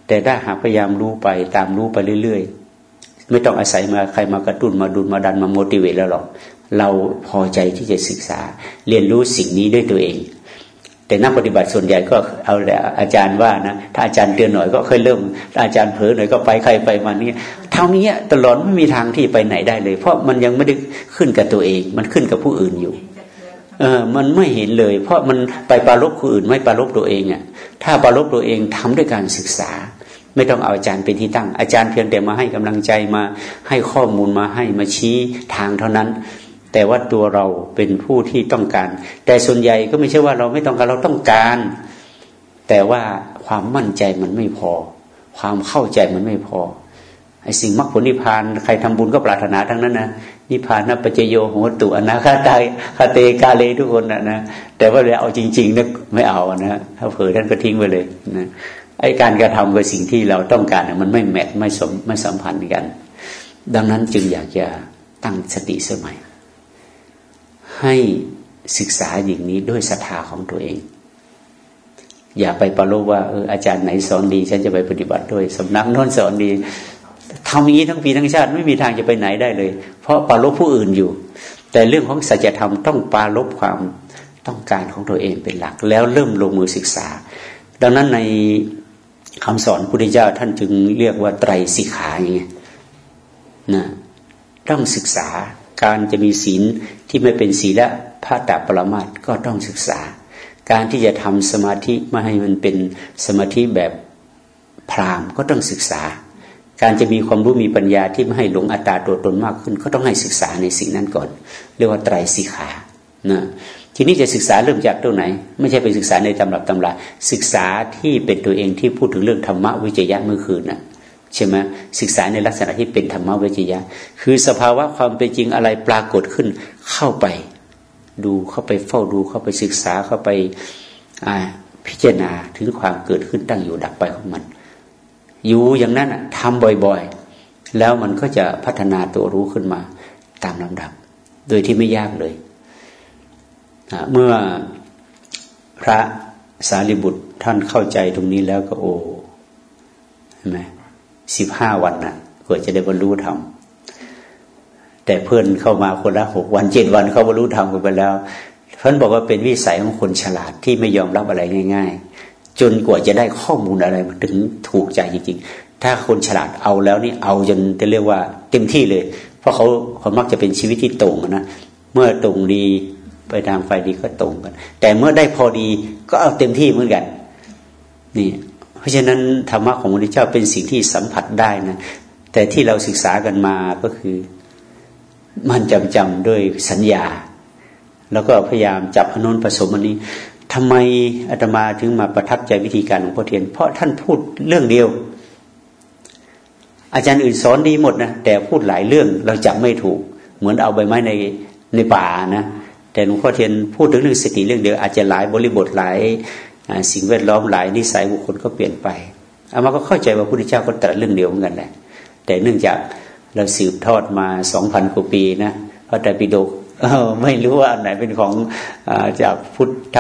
แต่ถ้าหากพยายามรู้ไป ตามรู้ไปเรื่อยๆ ไม่ต้องอาศัยมาใครมากระตุ้นมาดุลมาดันมาโมดิเวตแล้วหรอกเราพอใจที่จะศึกษา เรียนรู้สิ่งนี้ด้วยตัวเอง แต่นักปฏิบัติส่วนใหญ่ก็เอาแต่อาจารย์ว่านะถ้าอาจารย์เตือนหน่อยก็ค่อยเริ่มอาจารย์เผลอหน่อยก็ไปใครไปมานี่เท่านี้ตลอดไม่มีทางที่ไปไหนได้เลย เพราะมันยังไม่ได้ขึ้นกับตัวเอง มันขึ้นกับผู้อื่นอยู่ เออ มันไม่เห็นเลย เพราะมันไปปรารบผู้อื่นไม่ปรารบตัวเองอะถ้าปรารบตัวเองทำด้วยการศึกษา ไม่ต้องเอาอาจารย์เป็นที่ตั้ง อาจารย์เพียงแต่มาให้กำลังใจมาให้ข้อมูลมาให้มาชี้ทางเท่านั้น แต่ว่าตัวเราเป็นผู้ที่ต้องการ แต่ส่วนใหญ่ก็ไม่ใช่ว่าเราไม่ต้องการเราต้องการ แต่ว่าความมั่นใจมันไม่พอ ความเข้าใจมันไม่พอไอ้สิ่งมรรคผลนิพพานใครทำบุญก็ปรารถนาทั้งนั้นนะนิพพานนะปัจโยโหตุอนาคาตายคาเตกาเลทุกคนนะนะแต่ว่าเวลาเอาจริงๆนึกไม่เอานะถ้าเผลอท่านก็ทิ้งไปเลยนะไอ้การกระทำกับสิ่งที่เราต้องการมันไม่แมทไม่สมไม่สัมพันธ์กัน ดังนั้นจึงอยากจะตั้งสติสมัย ให้ศึกษาอย่างนี้ด้วยศรัทธาของตัวเอง อย่าไปประโลว่าเอออาจารย์ไหนสอนดี ฉันจะไปปฏิบัติด้วยสำนักโน้นสอนดีทำอย่างนี้ทั้งปีทั้งชาติไม่มีทางจะไปไหนได้เลย เพราะปาลบผู้อื่นอยู่ แต่เรื่องของสัจธรรมต้องปาลบความต้องการของตัวเองเป็นหลัก แล้วเริ่มลงมือศึกษา ดังนั้นในคำสอนพุทธเจ้าท่านจึงเรียกว่าไตรสิกขาอย่างเงี้ยนะต้องศึกษาการจะมีศีล ที่ไม่เป็นศีละพระตาปรมาตก็ต้องศึกษา การที่จะทำสมาธิไม่ให้มันเป็นสมาธิแบบพรามก็ต้องศึกษา การจะมีความรู้มีปัญญาที่ไม่ให้หลงอัตตาตัวตนมากขึ้น ก็ต้องให้ศึกษาในสิ่งนั้นก่อน เรียกว่าไตรสิกขานะทีนี้จะศึกษาเริ่มจากตรงไหน ไม่ใช่ไปศึกษาในตำรับตำราศึกษาที่เป็นตัวเองที่พูดถึงเรื่องธรรมะวิจยะเมื่อคืนนะ่ะ ใช่ไหมศึกษาในลักษณะที่เป็นธรรมวิจยะ คือสภาวะความเป็นจริงอะไรปรากฏขึ้น เข้าไปดูเข้าไปเฝ้าดูเข้าไปศึกษาเข้าไปพิจารณาถึงความเกิดขึ้นตั้งอยู่ดับไปของมัน อยู่อย่างนั้นทำบ่อยๆ แล้วมันก็จะพัฒนาตัวรู้ขึ้นมาตามลำดับ โดยที่ไม่ยากเลย เมื่อพระสารีบุตรท่านเข้าใจตรงนี้แล้วก็โอ้เห็นไหม สิบห้าวันนะ่ะกว่าจะได้บรรลุธรรมแต่เพื่อนเข้ามาคนละหกวันเจ็ดวันเขาบรรลุธรรมกันไปแล้วเพื่อนบอกว่าเป็นวิสัยของคนฉลาดที่ไม่ยอมรับอะไรง่าย ๆ จนกว่าจะได้ข้อมูลอะไรมาถึงถูกใจจริงๆ ถ้าคนฉลาดเอาแล้วนี่เอาจนจะเรียกว่าเต็มที่เลย เพราะเขาเขามักจะเป็นชีวิตที่ตรงนะเมื่อตรงดีไปทางไฟดีก็ตรงกัน แต่เมื่อได้พอดีก็เอาเต็มที่เหมือนกัน นี่ เพราะฉะนั้นธรรมะของพระพุทธเจ้าเป็นสิ่งที่สัมผัสได้นะแต่ที่เราศึกษากันมาก็คือมันจำจำด้วยสัญญา แล้วก็พยายามจับพนนผสมอันนี้ทำไมอาตมาถึงมาประทับใจวิธีการของพ่อเทียน เพราะท่านพูดเรื่องเดียว อาจารย์อื่นสอนดีหมดนะแต่พูดหลายเรื่องเราจับไม่ถูก เหมือนเอาใบไม้ในในป่านะแต่หลวงพ่อเทียนพูดถึงเรื่องสติเรื่องเดียวอาจจะหลายบริบทหลาย สิ่งแวดล้อมหลายนิสัยบุคคลก็เปลี่ยนไปอามาก็เข้าใจว่าพระพุทธเจ้าก็ตรัสเรื่องเดียวเหมือนกันแหละแต่เนื่องจากเราสืบทอดมาสองพันกว่าปีนะพระไตรปิฎกไม่รู้ว่าอันไหนเป็นของอจากพุทธ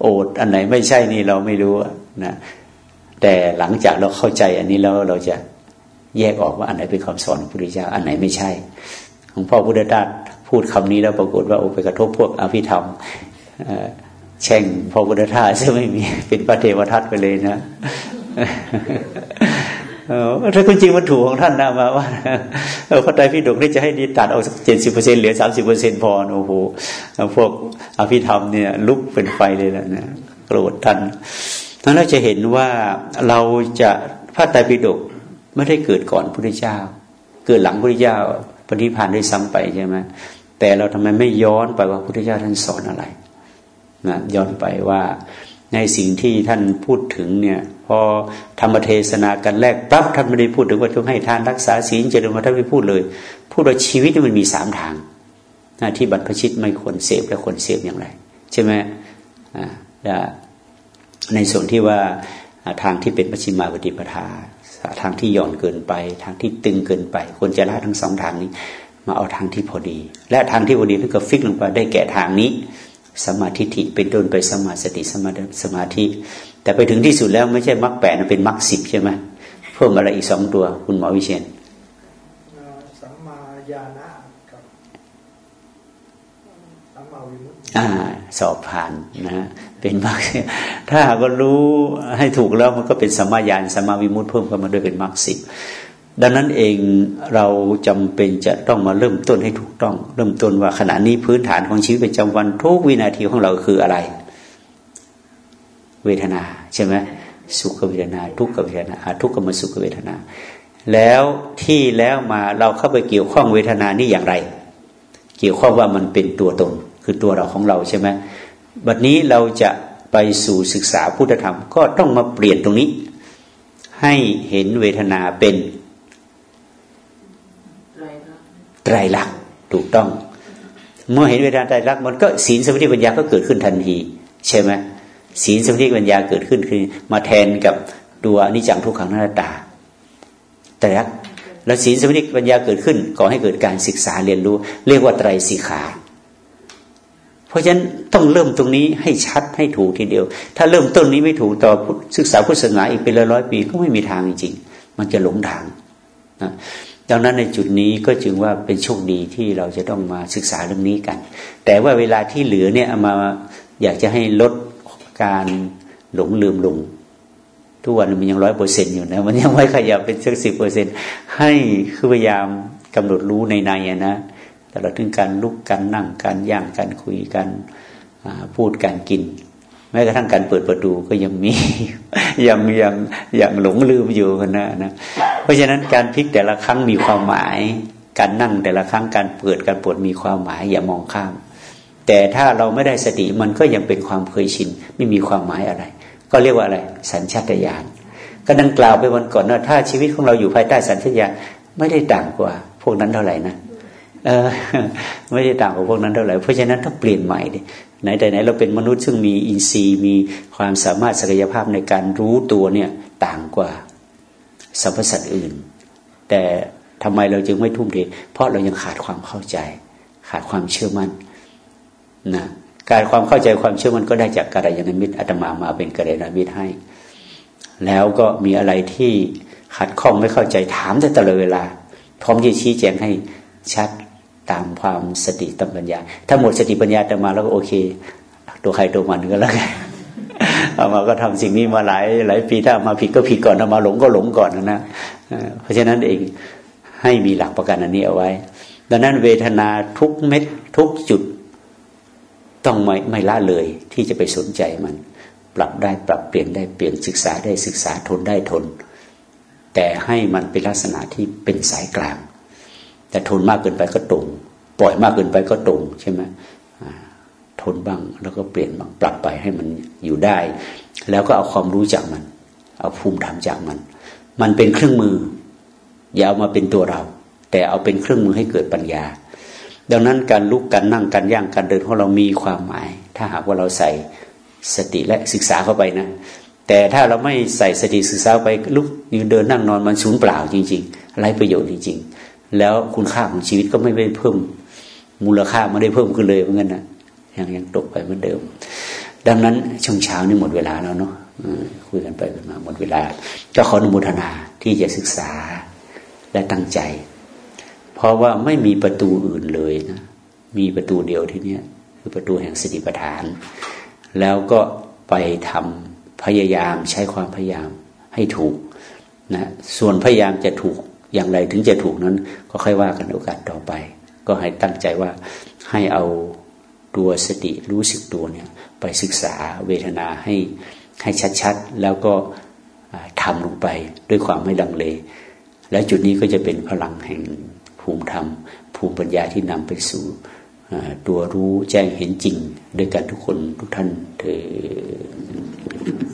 โอษอันไหนไม่ใช่นี่เราไม่รู้นะแต่หลังจากเราเข้าใจอันนี้แล้วเราจะแยกออกว่าอันไหนเป็นคำสอนของพระพุทธเจ้าอันไหนไม่ใช่ของพ่อพุทธทาสพูดคำนี้แล้วปรากฏว่าโอไปกระทบพวกอภิธรรม แช่งพ่อพุทธทาสจะไม่มีเป็นพระเทวทัตไปเลยนะถ้าคุณจริงมันถูกของท่านนะมาว่าพระไตรปิฎกนี่จะให้ดีตัดเอาเจ็ดสิบเปอร์เซ็นเหลือสามสิบเปอร์เซ็นพอโอ้โหพวกอภิธรรมเนี่ย ลุกเป็นไฟเลยแล้วนะโกรธท่านนั้นเราจะเห็นว่าเราจะพระไตรปิฎกไม่ได้เกิดก่อนพระพุทธเจ้า เกิดหลังพระพุทธเจ้าปฏิพานได้ซ้ำไปใช่ไหมแต่เราทำไมไม่ย้อนไปว่าพระพุทธเจ้าท่านสอนอะไร นะย้อนไปว่าในสิ่งที่ท่านพูดถึงเนี่ย พอธรรมเทศนากันแรกปั๊บท่านไม่ได้พูดถึงว่าต้องให้ทานรักษาศีลเจริญมาท่านไม่พูดเลย พูดว่าชีวิตมันมีสามทางที่บรรพชิตไม่ควรเสพและควรเสพอย่างไร ใช่ไหมอ่าในส่วนที่ว่าทางที่เป็นปชิมาปฏิปทา ทางที่หย่อนเกินไป ทางที่ตึงเกินไปควรจะละทั้งสองทางนี้ มาเอาทางที่พอดี และทางที่พอดีท่นก็ฟิกลงไปได้แก่ทางนี้ สมาธิิเป็นต้นไปสมาสติสมาสมาธิ แต่ไปถึงที่สุดแล้วไม่ใช่มรรคแปดเป็นมรรคสิบใช่ไหมเพิ่มอะไรอีกสองตัวคุณหมอวิเชียนสัมมาญาณะกับสัมมาวิมุตติอ่า สอบผ่านนะเป็นมรรคถ้าก็รู้ให้ถูกแล้วมันก็เป็นสัมมาญาณสัมมาวิมุตติเพิ่มเข้ามาด้วยเป็นมรรคสิบ ดังนั้นเองเราจำเป็นจะต้องมาเริ่มต้นให้ถูกต้อง เริ่มต้นว่าขณะนี้พื้นฐานของชีวิตประจำวันทุกวินาทีของเราคืออะไร เวทนาใช่ไหมสุขเวทนา ทุกขเวทนาทุกขมสุขเวทนา แล้วที่แล้วมาเราเข้าไปเกี่ยวข้องเวทนานี่อย่างไร เกี่ยวข้องว่ามันเป็นตัวตน คือตัวเราของเราใช่ไหมบัดนี้เราจะไปสู่ศึกษาพุทธธรรม ก็ต้องมาเปลี่ยนตรงนี้ ให้เห็นเวทนาเป็น ไตรลักษณ์ถูกต้อง เมื่อเห็นเวทนาไตรลักษณ์มันก็ศีลสมาธิปัญญาก็เกิดขึ้นทันที ใช่ไหมศีลสมาธิปัญญาเกิดขึ้นคือ มาแทนกับตัวนิจังทุกขังนาตาไตรลักษณ์แล้วศีลสมาธิปัญญาเกิดขึ้นก่อให้เกิดการศึกษาเรียนรู้ เรียกว่าไตรสิกขา เพราะฉะนั้นต้องเริ่มตรงนี้ให้ชัดให้ถูกทีเดียว ถ้าเริ่มต้นนี้ไม่ถูกต่อศึกษาพุทธศาสนาอีกเป็นร้อยปีก็ไม่มีทางจริง มันจะหลงทางนะ ดังนั้นในจุดนี้ก็จึงว่าเป็นโชคดีที่เราจะต้องมาศึกษาเรื่องนี้กัน แต่ว่าเวลาที่เหลือเนี่ยมาอยากจะให้ลดการหลงลืมลง ทุกวันมันยังร้อยเปอร์เซ็นอยู่นะ มันยังไม่ขยับเป็นสักสิบเปอร์เซ็นให้คือพยายามกำหนดรู้ในในนะตลอดถึงการลุกกันนั่งการย่างการคุยกันพูดการกิน แม้กระทั่งการเปิดประตูก็ยังมี ยังยังยังหลงลืมอยู่นะนะ เพราะฉะนั้นการพลิกแต่ละครั้งมีความหมาย การนั่งแต่ละครั้งการเปิดการปวดมีความหมาย อย่ามองข้าม แต่ถ้าเราไม่ได้สติมันก็ยังเป็นความเคยชินไม่มีความหมายอะไร ก็เรียกว่าอะไร สัญชาตญาณก็ดังกล่าวไปวันก่อนว่าถ้าชีวิตของเราอยู่ภายใต้สัญชาตญาณไม่ได้ต่างกว่า พวกนั้นเท่าไหร่นะเออไม่ได้ต่างกว่าพวกนั้นเท่าไหร่ เพราะฉะนั้นต้องเปลี่ยนใหม่ดิ ไหนแต่ไหนเราเป็นมนุษย์ซึ่งมีอินทรีย์มีความสามารถศักยภาพในการรู้ตัวเนี่ยต่างกว่าสรรพสัตว์อื่น แต่ทำไมเราจึงไม่ทุ่มเทเพราะเรายังขาดความเข้าใจ ขาดความเชื่อมั่นนะการความเข้าใจความเชื่อมั่นก็ได้จากกระยาณมิตรอาตมามาเป็นกระยาณมิตรให้ แล้วก็มีอะไรที่ขัดข้องไม่เข้าใจถามแต่ตลอดเวลา พร้อมที่ชี้แจงให้ชัด ตามความสติตามปัญญา ถ้าหมดสติปัญญาแต่มาแล้วก็โอเค ตัวใครตัวมันก็แล้วกันเอามาก็ทำสิ่งนี้มาหลายหลายปีถ้ามาผิดก็ผิดก่อนเอามาหลงก็หลงก่อนนะเพราะฉะนั้นเองให้มีหลักประกันอันนี้เอาไว้ ดังนั้นเวทนาทุกเม็ดทุกจุดต้องไม่ไม่ละเลยที่จะไปสนใจมัน ปรับได้ปรับเปลี่ยนได้เปลี่ยนศึกษาได้ศึกษาทนได้ทน แต่ให้มันเป็นลักษณะที่เป็นสายกลาง แต่ทนมากเกินไปก็ตรง ปล่อยมากเกินไปก็ตรงใช่ไหมทนบ้างแล้วก็เปลี่ยนบ้างปรับไปให้มันอยู่ได้ แล้วก็เอาความรู้จากมัน เอาภูมิธรรมจากมัน มันเป็นเครื่องมือ อย่าเอามาเป็นตัวเรา แต่เอาเป็นเครื่องมือให้เกิดปัญญา ดังนั้นการลุกการนั่งการย่างการเดินของเรามีความหมาย ถ้าหากว่าเราใส่สติและศึกษาเข้าไปนะ แต่ถ้าเราไม่ใส่สติศึกษาไปลุกยืนเดินนั่งนอนมันสูญเปล่าจริงๆไรประโยชน์จริงๆ แล้วคุณค่าของชีวิตก็ไม่ได้เพิ่ม มูลค่าไม่ได้เพิ่มขึ้นเลยเหมือนกันนะยังยังตกไปเหมือนเดิม ดังนั้นช่วงเช้านี่หมดเวลาแล้วเนาะคุยกันไปกันมาหมดเวลา ก็ขออนุโมทนาที่จะศึกษาและตั้งใจ เพราะว่าไม่มีประตูอื่นเลยนะ มีประตูเดียวที่นี้คือประตูแห่งสติปัฏฐาน แล้วก็ไปทำพยายามใช้ความพยายามให้ถูกนะส่วนพยายามจะถูก อย่างไรถึงจะถูกนั้น ก็ค่อยว่ากันโอกาสต่อไป ก็ให้ตั้งใจว่าให้เอาตัวสติรู้สึกตัวเนี่ยไปศึกษาเวทนาให้ให้ชัดๆ แล้วก็ทำลงไปด้วยความไม่ดังเล และจุดนี้ก็จะเป็นพลังแห่งภูมิธรรม ภูมิปัญญาที่นำไปสู่ตัวรู้แจ้งเห็นจริง ด้วยกันทุกคนทุกท่านเถิด